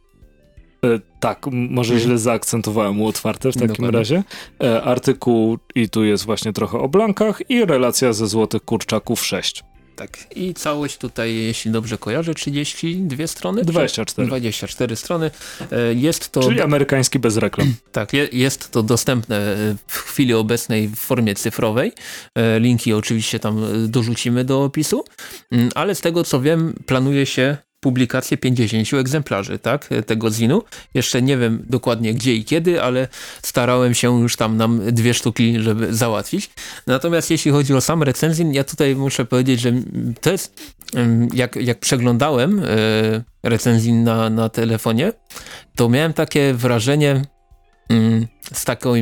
A: E, tak, może mhm. źle zaakcentowałem u otwarte w takim Dokładnie. razie. E, artykuł i tu jest właśnie trochę o blankach i relacja ze Złotych Kurczaków 6.
B: Tak, i całość tutaj, jeśli dobrze kojarzę, 32 strony?
A: 24.
B: 24 strony. E, jest to...
A: Czyli amerykański bez reklam.
B: Tak, jest to dostępne w chwili obecnej w formie cyfrowej. E, linki oczywiście tam dorzucimy do opisu, mm, ale z tego co wiem, planuje się publikację 50 egzemplarzy tak, tego zinu. Jeszcze nie wiem dokładnie gdzie i kiedy, ale starałem się już tam nam dwie sztuki, żeby załatwić. Natomiast jeśli chodzi o sam recenzin, ja tutaj muszę powiedzieć, że to jest, jak, jak przeglądałem e, recenzin na, na telefonie, to miałem takie wrażenie mm, z taką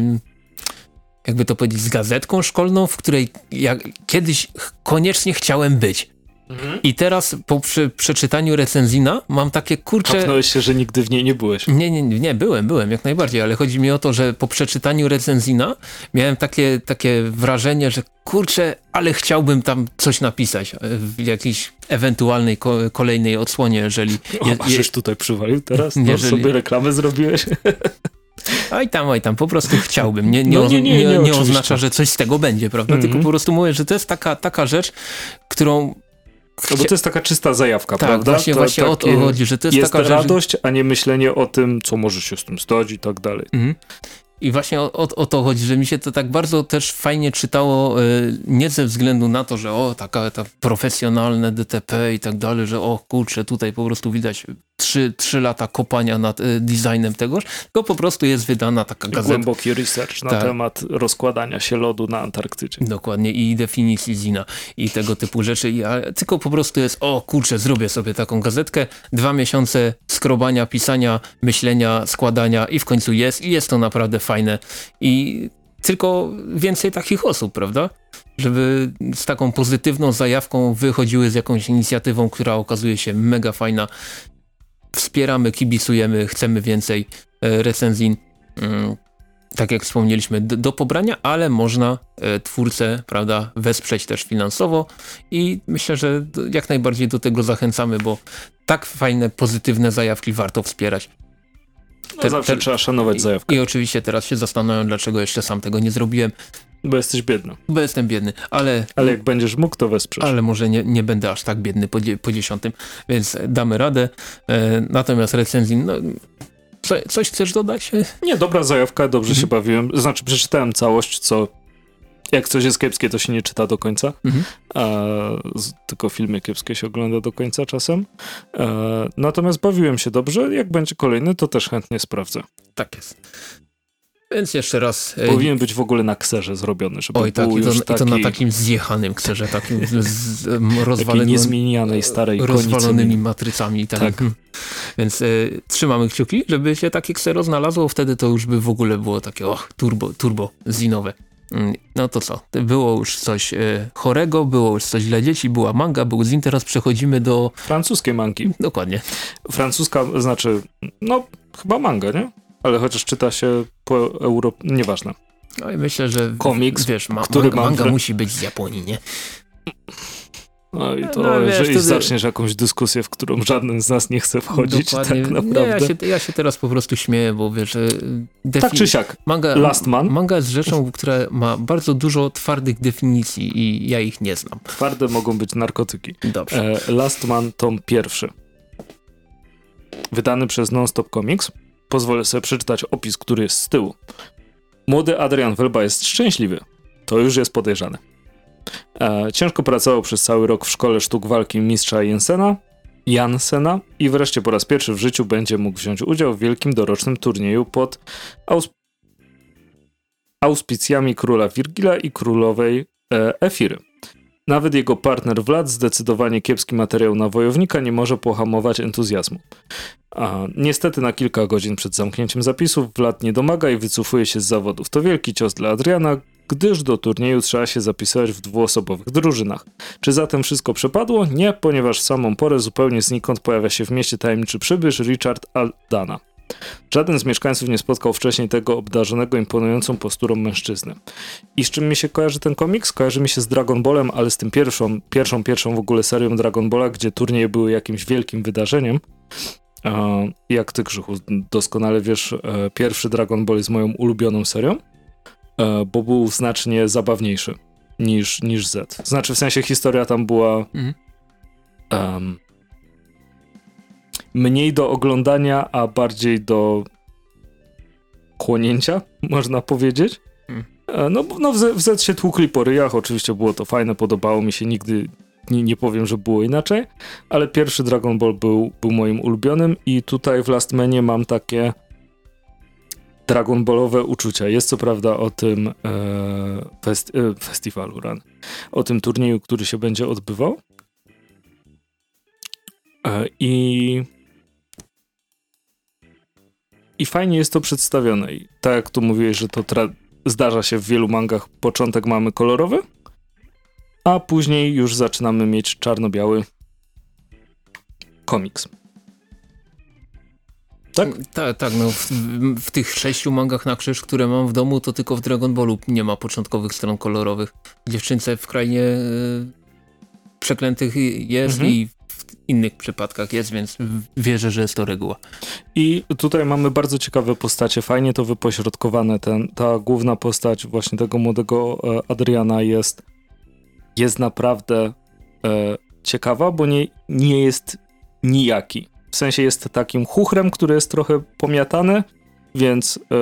B: jakby to powiedzieć, z gazetką szkolną, w której ja kiedyś koniecznie chciałem być. Mhm. I teraz po przy, przeczytaniu recenzina mam takie kurcze...
A: Kapnąłeś się, że nigdy w niej nie byłeś.
B: Nie, nie, nie, byłem, byłem jak najbardziej, ale chodzi mi o to, że po przeczytaniu recenzina miałem takie, takie wrażenie, że kurczę, ale chciałbym tam coś napisać w jakiejś ewentualnej ko kolejnej odsłonie, jeżeli...
A: O, je, je, tutaj przywalił teraz? No, jeżeli... sobie reklamę zrobiłeś?
B: Oj tam, oj tam, po prostu chciałbym. Nie, nie, no, nie, nie, nie, nie oznacza, że coś z tego będzie, prawda? Mm -hmm. Tylko mhm. po prostu mówię, że to jest taka, taka rzecz, którą
A: no bo to jest taka czysta zajawka,
B: tak,
A: prawda?
B: Właśnie,
A: to,
B: właśnie o to chodzi, że to jest,
A: jest
B: taka
A: radość, rzecz... a nie myślenie o tym, co może się z tym stać i tak dalej. Mhm.
B: I właśnie o, o, o, to chodzi, że mi się to tak bardzo też fajnie czytało, y, nie ze względu na to, że o, taka ta profesjonalne DTP i tak dalej, że o kurczę, tutaj po prostu widać trzy, trzy lata kopania nad y, designem tegoż, tylko po prostu jest wydana taka gazeta.
A: Głęboki research na tak. temat rozkładania się lodu na Antarktydzie.
B: Dokładnie i definicji zina i tego typu rzeczy. I, tylko po prostu jest, o kurczę, zrobię sobie taką gazetkę, dwa miesiące skrobania, pisania, myślenia, składania i w końcu jest i jest to naprawdę fajne i tylko więcej takich osób, prawda? Żeby z taką pozytywną zajawką wychodziły z jakąś inicjatywą, która okazuje się mega fajna wspieramy, kibicujemy, chcemy więcej e, recenzji, mm, tak jak wspomnieliśmy, do, pobrania, ale można e, twórcę, prawda, wesprzeć też finansowo i myślę, że jak najbardziej do tego zachęcamy, bo tak fajne, pozytywne zajawki warto wspierać.
A: No te, zawsze te, trzeba szanować zajawkę.
B: I, I oczywiście teraz się zastanawiam, dlaczego jeszcze sam tego nie zrobiłem.
A: Bo jesteś biedny.
B: Bo jestem biedny, ale...
A: Ale jak będziesz mógł, to wesprzesz.
B: Ale może nie, nie będę aż tak biedny po, po dziesiątym, więc damy radę. E, natomiast recenzji, no, co, coś chcesz dodać?
A: Nie, dobra zajawka, dobrze mhm. się bawiłem. Znaczy przeczytałem całość, co jak coś jest kiepskie, to się nie czyta do końca, mhm. a, tylko filmy kiepskie się ogląda do końca czasem. E, natomiast bawiłem się dobrze, jak będzie kolejny, to też chętnie sprawdzę.
B: Tak jest. Więc jeszcze raz.
A: E, Powinien być w ogóle na kserze zrobiony, żeby Oj, tak,
B: i
A: to,
B: taki... i to na takim zjechanym kserze, takim z, z rozwalonym,
A: niezmienianej starej
B: rozwalonymi matrycami i tak. tak. Więc y, trzymamy kciuki, żeby się takie ksero znalazło, wtedy to już by w ogóle było takie och, turbo, turbo zinowe. Mm, no to co, było już coś y, chorego, było już coś dla dzieci, była manga, był zin, teraz przechodzimy do...
A: Francuskiej mangi.
B: Dokładnie.
A: Francuska, znaczy, no chyba manga, nie? ale chociaż czyta się po Europie, nieważne.
B: No i myślę, że
A: komiks,
B: wiesz, ma, który manga, manga musi być z Japonii, nie?
A: No i to, no, wiesz, jeżeli wtedy... zaczniesz jakąś dyskusję, w którą żaden z nas nie chce wchodzić, Dokładnie. tak naprawdę. Nie,
B: ja, się, ja się teraz po prostu śmieję, bo wiesz...
A: Tak czy siak, manga, Last Man.
B: Manga jest rzeczą, która ma bardzo dużo twardych definicji i ja ich nie znam.
A: Twarde mogą być narkotyki.
B: Dobrze.
A: E, Last Man tom pierwszy. Wydany przez Nonstop Comics pozwolę sobie przeczytać opis, który jest z tyłu. Młody Adrian Welba jest szczęśliwy. To już jest podejrzane. E, ciężko pracował przez cały rok w szkole sztuk walki mistrza Jensena, Jansena i wreszcie po raz pierwszy w życiu będzie mógł wziąć udział w wielkim dorocznym turnieju pod aus auspicjami króla Wirgila i królowej e, Efiry. Nawet jego partner Vlad, zdecydowanie kiepski materiał na wojownika, nie może pohamować entuzjazmu. A niestety na kilka godzin przed zamknięciem zapisów Vlad nie domaga i wycofuje się z zawodów. To wielki cios dla Adriana, gdyż do turnieju trzeba się zapisywać w dwuosobowych drużynach. Czy zatem wszystko przepadło? Nie, ponieważ w samą porę zupełnie znikąd pojawia się w mieście tajemniczy przybysz Richard Aldana. Żaden z mieszkańców nie spotkał wcześniej tego obdarzonego imponującą posturą mężczyzny. I z czym mi się kojarzy ten komiks? Kojarzy mi się z Dragon Ballem, ale z tym pierwszą, pierwszą, pierwszą w ogóle serią Dragon Balla, gdzie turnieje były jakimś wielkim wydarzeniem. Jak ty, Krzychu, doskonale wiesz, e, pierwszy Dragon Ball jest moją ulubioną serią, e, bo był znacznie zabawniejszy. niż, niż Z. Znaczy w sensie historia tam była mhm. um, mniej do oglądania, a bardziej do chłonięcia, można powiedzieć. Hmm. E, no, no w, Z, w Z się tłukli po ryjach, oczywiście było to fajne, podobało mi się, nigdy nie, nie powiem, że było inaczej, ale pierwszy Dragon Ball był, był moim ulubionym i tutaj w Last Manie mam takie Dragon Ballowe uczucia. Jest co prawda o tym e, festi e, festiwalu ran, o tym turnieju, który się będzie odbywał. E, I i fajnie jest to przedstawione. I tak jak tu mówiłeś, że to zdarza się w wielu mangach, początek mamy kolorowy, a później już zaczynamy mieć czarno-biały komiks.
B: Tak? Tak, tak. No w, w, tych sześciu mangach na krzyż, które mam w domu, to tylko w Dragon Ballu nie ma początkowych stron kolorowych. Dziewczynce w krainie y, przeklętych jest mhm. i w innych przypadkach jest, więc wierzę, że jest to reguła.
A: I tutaj mamy bardzo ciekawe postacie, fajnie to wypośrodkowane. Ten, ta główna postać właśnie tego młodego e, Adriana jest, jest naprawdę e, ciekawa, bo nie, nie jest nijaki. W sensie jest takim chuchrem, który jest trochę pomiatany, więc e,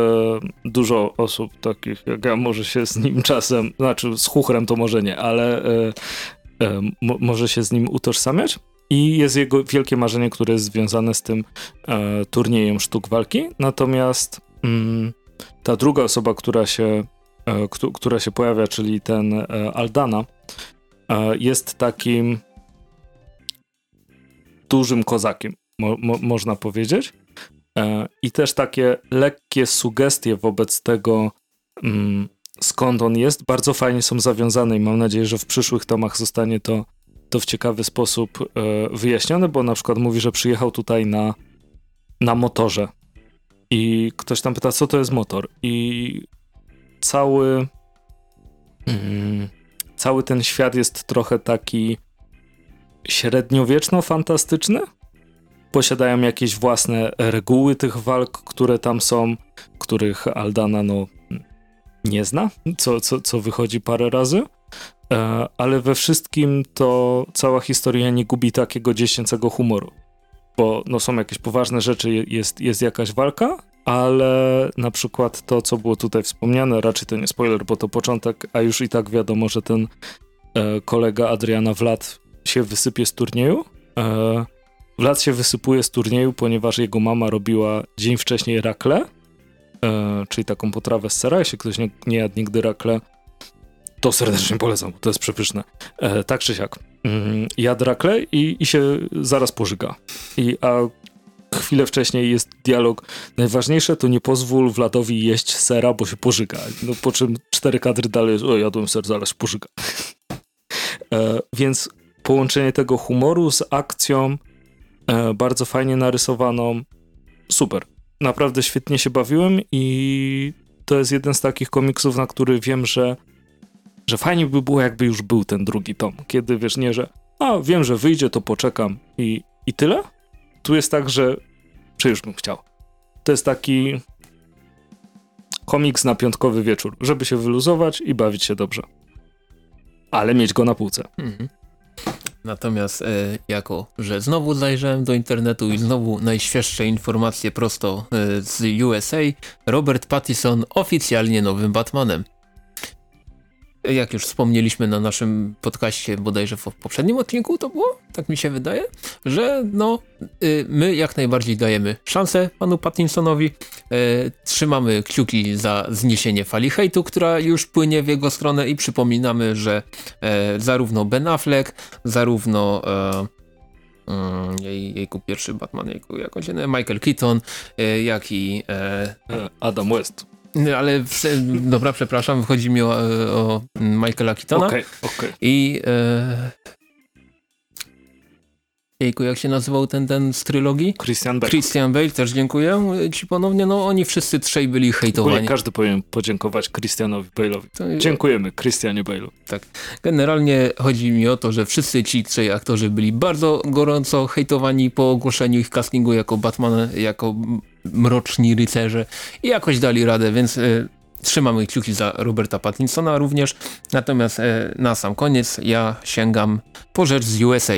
A: dużo osób takich jak ja może się z nim czasem, znaczy z chuchrem to może nie, ale e, e, mo, może się z nim utożsamiać. I jest jego wielkie marzenie, które jest związane z tym turniejem sztuk walki. Natomiast mm, ta druga osoba, która się, która się pojawia, czyli ten Aldana, jest takim dużym kozakiem mo, mo, można powiedzieć. E, I też takie lekkie sugestie wobec tego, mm, skąd on jest, bardzo fajnie są zawiązane i mam nadzieję, że w przyszłych tomach zostanie to, to w ciekawy sposób e, wyjaśnione, bo na przykład mówi, że przyjechał tutaj na, na motorze. I ktoś tam pyta, co to jest motor? I cały. Mm, cały ten świat jest trochę taki średniowieczno-fantastyczny posiadają jakieś własne reguły tych walk, które tam są, których Aldana no, nie zna, co, co, co wychodzi parę razy. E, ale we wszystkim to cała historia nie gubi takiego dziecięcego humoru. Bo no, są jakieś poważne rzeczy, jest, jest jakaś walka, ale na przykład to, co było tutaj wspomniane, raczej to nie spoiler, bo to początek, a już i tak wiadomo, że ten e, kolega Adriana Vlad się wysypie z turnieju. Vlad się wysypuje z turnieju, ponieważ jego mama robiła dzień wcześniej rakle, e, czyli taką potrawę z sera. Jeśli ktoś nie, nie jadł nigdy rakle, to serdecznie polecam, to jest przepyszne. E, tak czy siak. Mm, jadł rakle i, i się zaraz pożyga. I, a chwilę wcześniej jest dialog. Najważniejsze to nie pozwól Vladowi jeść sera, bo się pożyga. No, po czym cztery kadry dalej o jadłem ser, zaraz pożyga. E, więc połączenie tego humoru z akcją bardzo fajnie narysowaną. Super. Naprawdę świetnie się bawiłem i to jest jeden z takich komiksów, na który wiem, że, że fajnie by było, jakby już był ten drugi tom. Kiedy wiesz, nie, że a wiem, że wyjdzie, to poczekam i, i tyle. Tu jest tak, że, już bym chciał. To jest taki komiks na piątkowy wieczór, żeby się wyluzować i bawić się dobrze. Ale mieć go na półce. Mhm.
B: Natomiast e, jako, że znowu zajrzałem do internetu i znowu najświeższe informacje prosto e, z USA, Robert Pattinson oficjalnie nowym Batmanem jak już wspomnieliśmy na naszym podcaście bodajże w poprzednim odcinku to było, tak mi się wydaje, że no y, my jak najbardziej dajemy szansę panu Pattinsonowi, y, trzymamy kciuki za zniesienie fali hejtu, która już płynie w jego stronę i przypominamy, że e, zarówno Ben Affleck, zarówno e, mm, jej, jejku pierwszy Batman, jejku, jak on się Michael Keaton, e, jak i
A: Adam West
B: ale dobra, przepraszam, chodzi mi o, o Michaela Keatona.
A: Okej, okay, okej. Okay.
B: I e, Jejku, jak się nazywał ten, ten z trylogii?
A: Christian Bale.
B: Christian Bale, też dziękuję ci ponownie. No oni wszyscy trzej byli hejtowani.
A: Każdy powinien podziękować Christianowi Bale'owi. To... Dziękujemy Christianie Bale'u.
B: Tak. Generalnie chodzi mi o to, że wszyscy ci trzej aktorzy byli bardzo gorąco hejtowani po ogłoszeniu ich castingu jako Batman, jako mroczni rycerze i jakoś dali radę, więc y, trzymamy kciuki za Roberta Pattinsona również. Natomiast e, na sam koniec ja sięgam po rzecz z USA.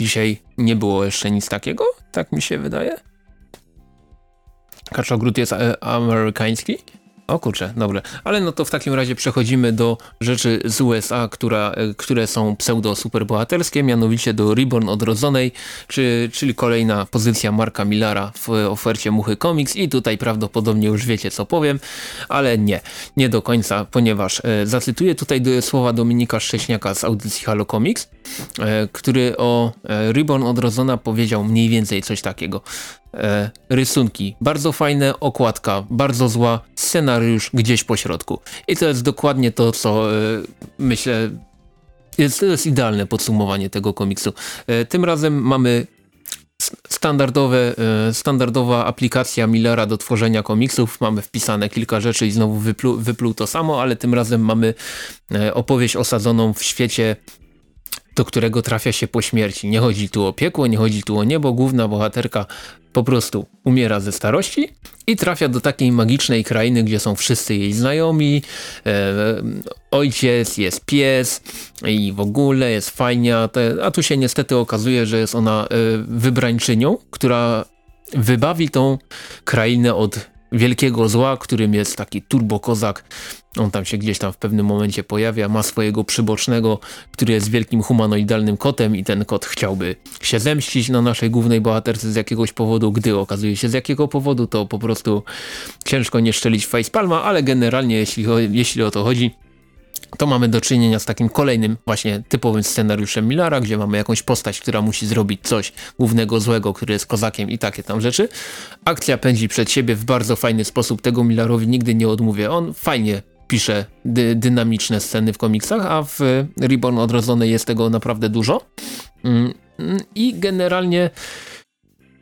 B: Dzisiaj nie było jeszcze nic takiego, tak mi się wydaje. Kaczogród jest e, amerykański. O kurczę, dobrze. Ale no to w takim razie przechodzimy do rzeczy z USA, która, e, które są pseudo-superbohaterskie, mianowicie do Reborn Odrodzonej, czy, czyli kolejna pozycja Marka Millara w ofercie Muchy Comics i tutaj prawdopodobnie już wiecie co powiem, ale nie, nie do końca, ponieważ e, zacytuję tutaj do, słowa Dominika Szcześniaka z audycji Halo Comics, e, który o e, Reborn Odrodzona powiedział mniej więcej coś takiego e, rysunki. Bardzo fajne, okładka, bardzo zła, scenariusz gdzieś po środku. I to jest dokładnie to, co e, myślę, jest, to jest idealne podsumowanie tego komiksu. E, tym razem mamy standardowe, e, standardowa aplikacja Millera do tworzenia komiksów. Mamy wpisane kilka rzeczy i znowu wypluł, wypluł to samo, ale tym razem mamy e, opowieść osadzoną w świecie do którego trafia się po śmierci. Nie chodzi tu o piekło, nie chodzi tu o niebo. Główna bohaterka po prostu umiera ze starości i trafia do takiej magicznej krainy, gdzie są wszyscy jej znajomi, e, ojciec, jest pies i w ogóle jest fajnie, a tu się niestety okazuje, że jest ona e, wybrańczynią, która wybawi tą krainę od wielkiego zła, którym jest taki turbokozak. On tam się gdzieś tam w pewnym momencie pojawia, ma swojego przybocznego, który jest wielkim humanoidalnym kotem i ten kot chciałby się zemścić na naszej głównej bohaterce z jakiegoś powodu. Gdy okazuje się z jakiego powodu, to po prostu ciężko nie szczelić facepalma, ale generalnie jeśli, jeśli o to chodzi, to mamy do czynienia z takim kolejnym właśnie typowym scenariuszem Millara, gdzie mamy jakąś postać, która musi zrobić coś głównego złego, który jest kozakiem i takie tam rzeczy. Akcja pędzi przed siebie w bardzo fajny sposób, tego Millarowi nigdy nie odmówię. On fajnie pisze dy dynamiczne sceny w komiksach, a w Reborn Odrodzony jest tego naprawdę dużo. Mm, I generalnie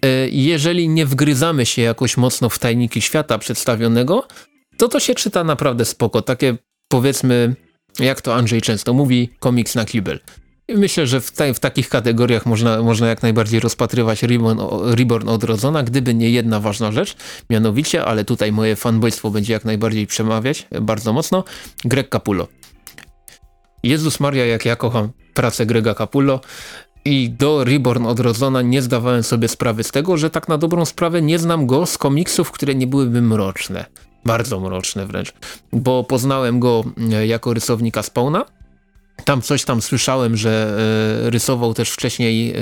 B: e, jeżeli nie wgryzamy się jakoś mocno w tajniki świata przedstawionego, to to się czyta naprawdę spoko. Takie powiedzmy jak to Andrzej często mówi, komiks na kibel. Myślę, że w, te, w, takich kategoriach można, można jak najbardziej rozpatrywać Reborn, Reborn Odrodzona, gdyby nie jedna ważna rzecz, mianowicie, ale tutaj moje fanboystwo będzie jak najbardziej przemawiać bardzo mocno, Greg Capullo. Jezus Maria, jak ja kocham pracę Grega Capullo i do Reborn Odrodzona nie zdawałem sobie sprawy z tego, że tak na dobrą sprawę nie znam go z komiksów, które nie byłyby mroczne bardzo mroczne wręcz, bo poznałem go e, jako rysownika Spawna. Tam coś tam słyszałem, że e, rysował też wcześniej e,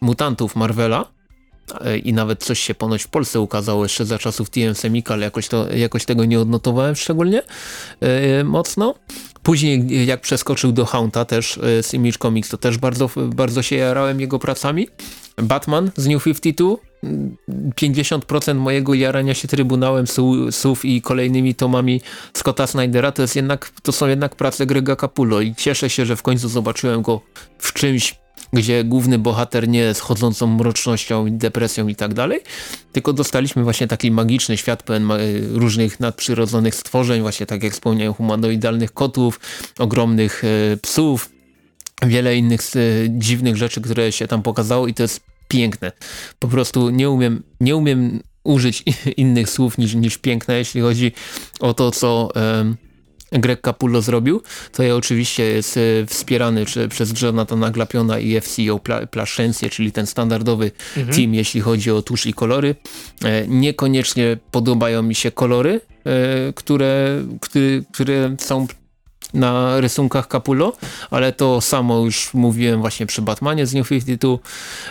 B: mutantów Marvela i nawet coś się ponoć w Polsce ukazało jeszcze za czasów TM Semika, ale jakoś, to, jakoś tego nie odnotowałem szczególnie mocno. Później jak przeskoczył do Haunta też z Image Comics, to też bardzo, bardzo się jarałem jego pracami. Batman z New 52 50% mojego jarania się Trybunałem Słów i kolejnymi tomami Scotta Snydera to, jest jednak, to są jednak prace Grega Capullo i cieszę się, że w końcu zobaczyłem go w czymś, gdzie główny bohater nie jest chodzącą mrocznością, depresją i tak dalej, tylko dostaliśmy właśnie taki magiczny świat pełen różnych nadprzyrodzonych stworzeń, właśnie tak jak wspomniałem, humanoidalnych kotów, ogromnych e, psów, wiele innych e, dziwnych rzeczy, które się tam pokazało i to jest piękne. Po prostu nie umiem, nie umiem użyć innych słów niż, niż piękne, jeśli chodzi o to, co um, Greg Capullo zrobił. To ja oczywiście jest e, wspierany czy, przez Jonathana Glapiona i FCO Pla Plaszencję, czyli ten standardowy mhm. team, jeśli chodzi o tusz i kolory. E, niekoniecznie podobają mi się kolory, e, które, które, które są na rysunkach Capullo, ale to samo już mówiłem właśnie przy Batmanie z New 52,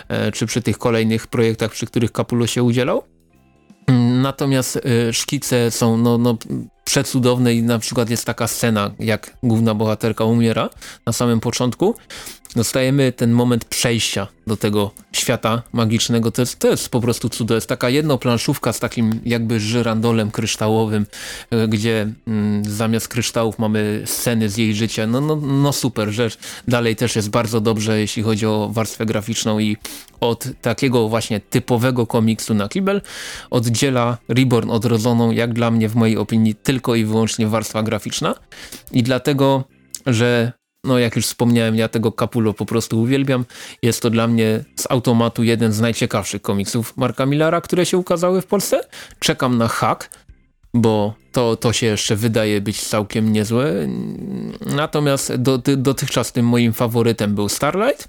B: e, czy przy tych kolejnych projektach, przy których Capullo się udzielał. Natomiast e, szkice są no, no, przecudowne i na przykład jest taka scena, jak główna bohaterka umiera na samym początku dostajemy ten moment przejścia do tego świata magicznego. To jest, to jest po prostu cudo. Jest taka jednoplanszówka z takim jakby żyrandolem kryształowym, e, gdzie mm, zamiast kryształów mamy sceny z jej życia. No, no, no super rzecz. Dalej też jest bardzo dobrze, jeśli chodzi o warstwę graficzną i od takiego właśnie typowego komiksu na kibel oddziela Reborn odrodzoną, jak dla mnie w mojej opinii, tylko i wyłącznie warstwa graficzna. I dlatego że no jak już wspomniałem, ja tego Capullo po prostu uwielbiam. Jest to dla mnie z automatu jeden z najciekawszych komiksów Marka Millara, które się ukazały w Polsce. Czekam na Hack, bo to, to się jeszcze wydaje być całkiem niezłe. Natomiast do, dotychczas tym moim faworytem był Starlight,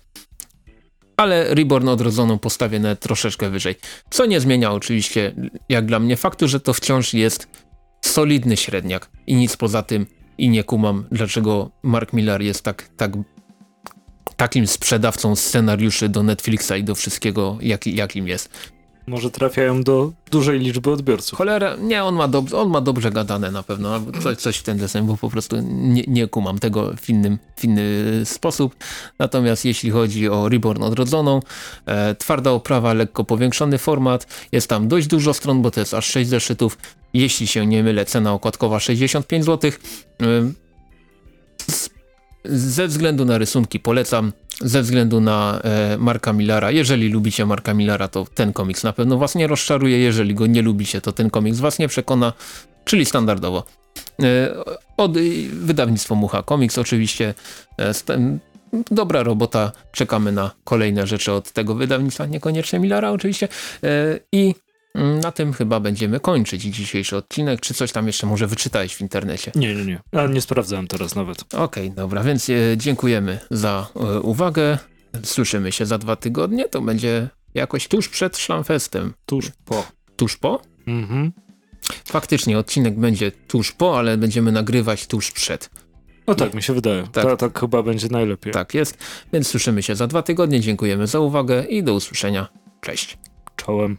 B: ale Reborn odrodzoną postawię nawet troszeczkę wyżej. Co nie zmienia oczywiście, jak dla mnie, faktu, że to wciąż jest solidny średniak i nic poza tym i nie kumam, dlaczego Mark Millar jest tak, tak takim sprzedawcą scenariuszy do Netflixa i do wszystkiego, jak, jakim jest.
A: Może trafiają do dużej liczby odbiorców.
B: Cholera, nie, on ma, dob on ma dobrze gadane na pewno, albo coś, coś w ten desen, bo po prostu nie, nie kumam tego w, innym, w inny sposób. Natomiast jeśli chodzi o Reborn Odrodzoną, e, twarda oprawa, lekko powiększony format, jest tam dość dużo stron, bo to jest aż 6 zeszytów. Jeśli się nie mylę, cena okładkowa 65 zł. Ze względu na rysunki polecam, ze względu na e, Marka Millara. Jeżeli lubicie Marka Millara, to ten komiks na pewno was nie rozczaruje. Jeżeli go nie lubicie, to ten komiks was nie przekona, czyli standardowo. E, od wydawnictwo Mucha Comics oczywiście. E, dobra robota. Czekamy na kolejne rzeczy od tego wydawnictwa, niekoniecznie Millara oczywiście. I na tym chyba będziemy kończyć dzisiejszy odcinek. Czy coś tam jeszcze może wyczytałeś w internecie?
A: Nie, nie, nie. Ja nie sprawdzałem teraz nawet.
B: Okej, okay, dobra, więc e, dziękujemy za e, uwagę. Słyszymy się za dwa tygodnie. To będzie jakoś tuż przed Szlamfestem.
A: Tuż po.
B: Tuż po? Mhm. Faktycznie odcinek będzie tuż po, ale będziemy nagrywać tuż przed.
A: No tak, mi się wydaje. Tak. To, tak chyba będzie najlepiej.
B: Tak jest, więc słyszymy się za dwa tygodnie. Dziękujemy za uwagę i do usłyszenia. Cześć.
A: Czołem.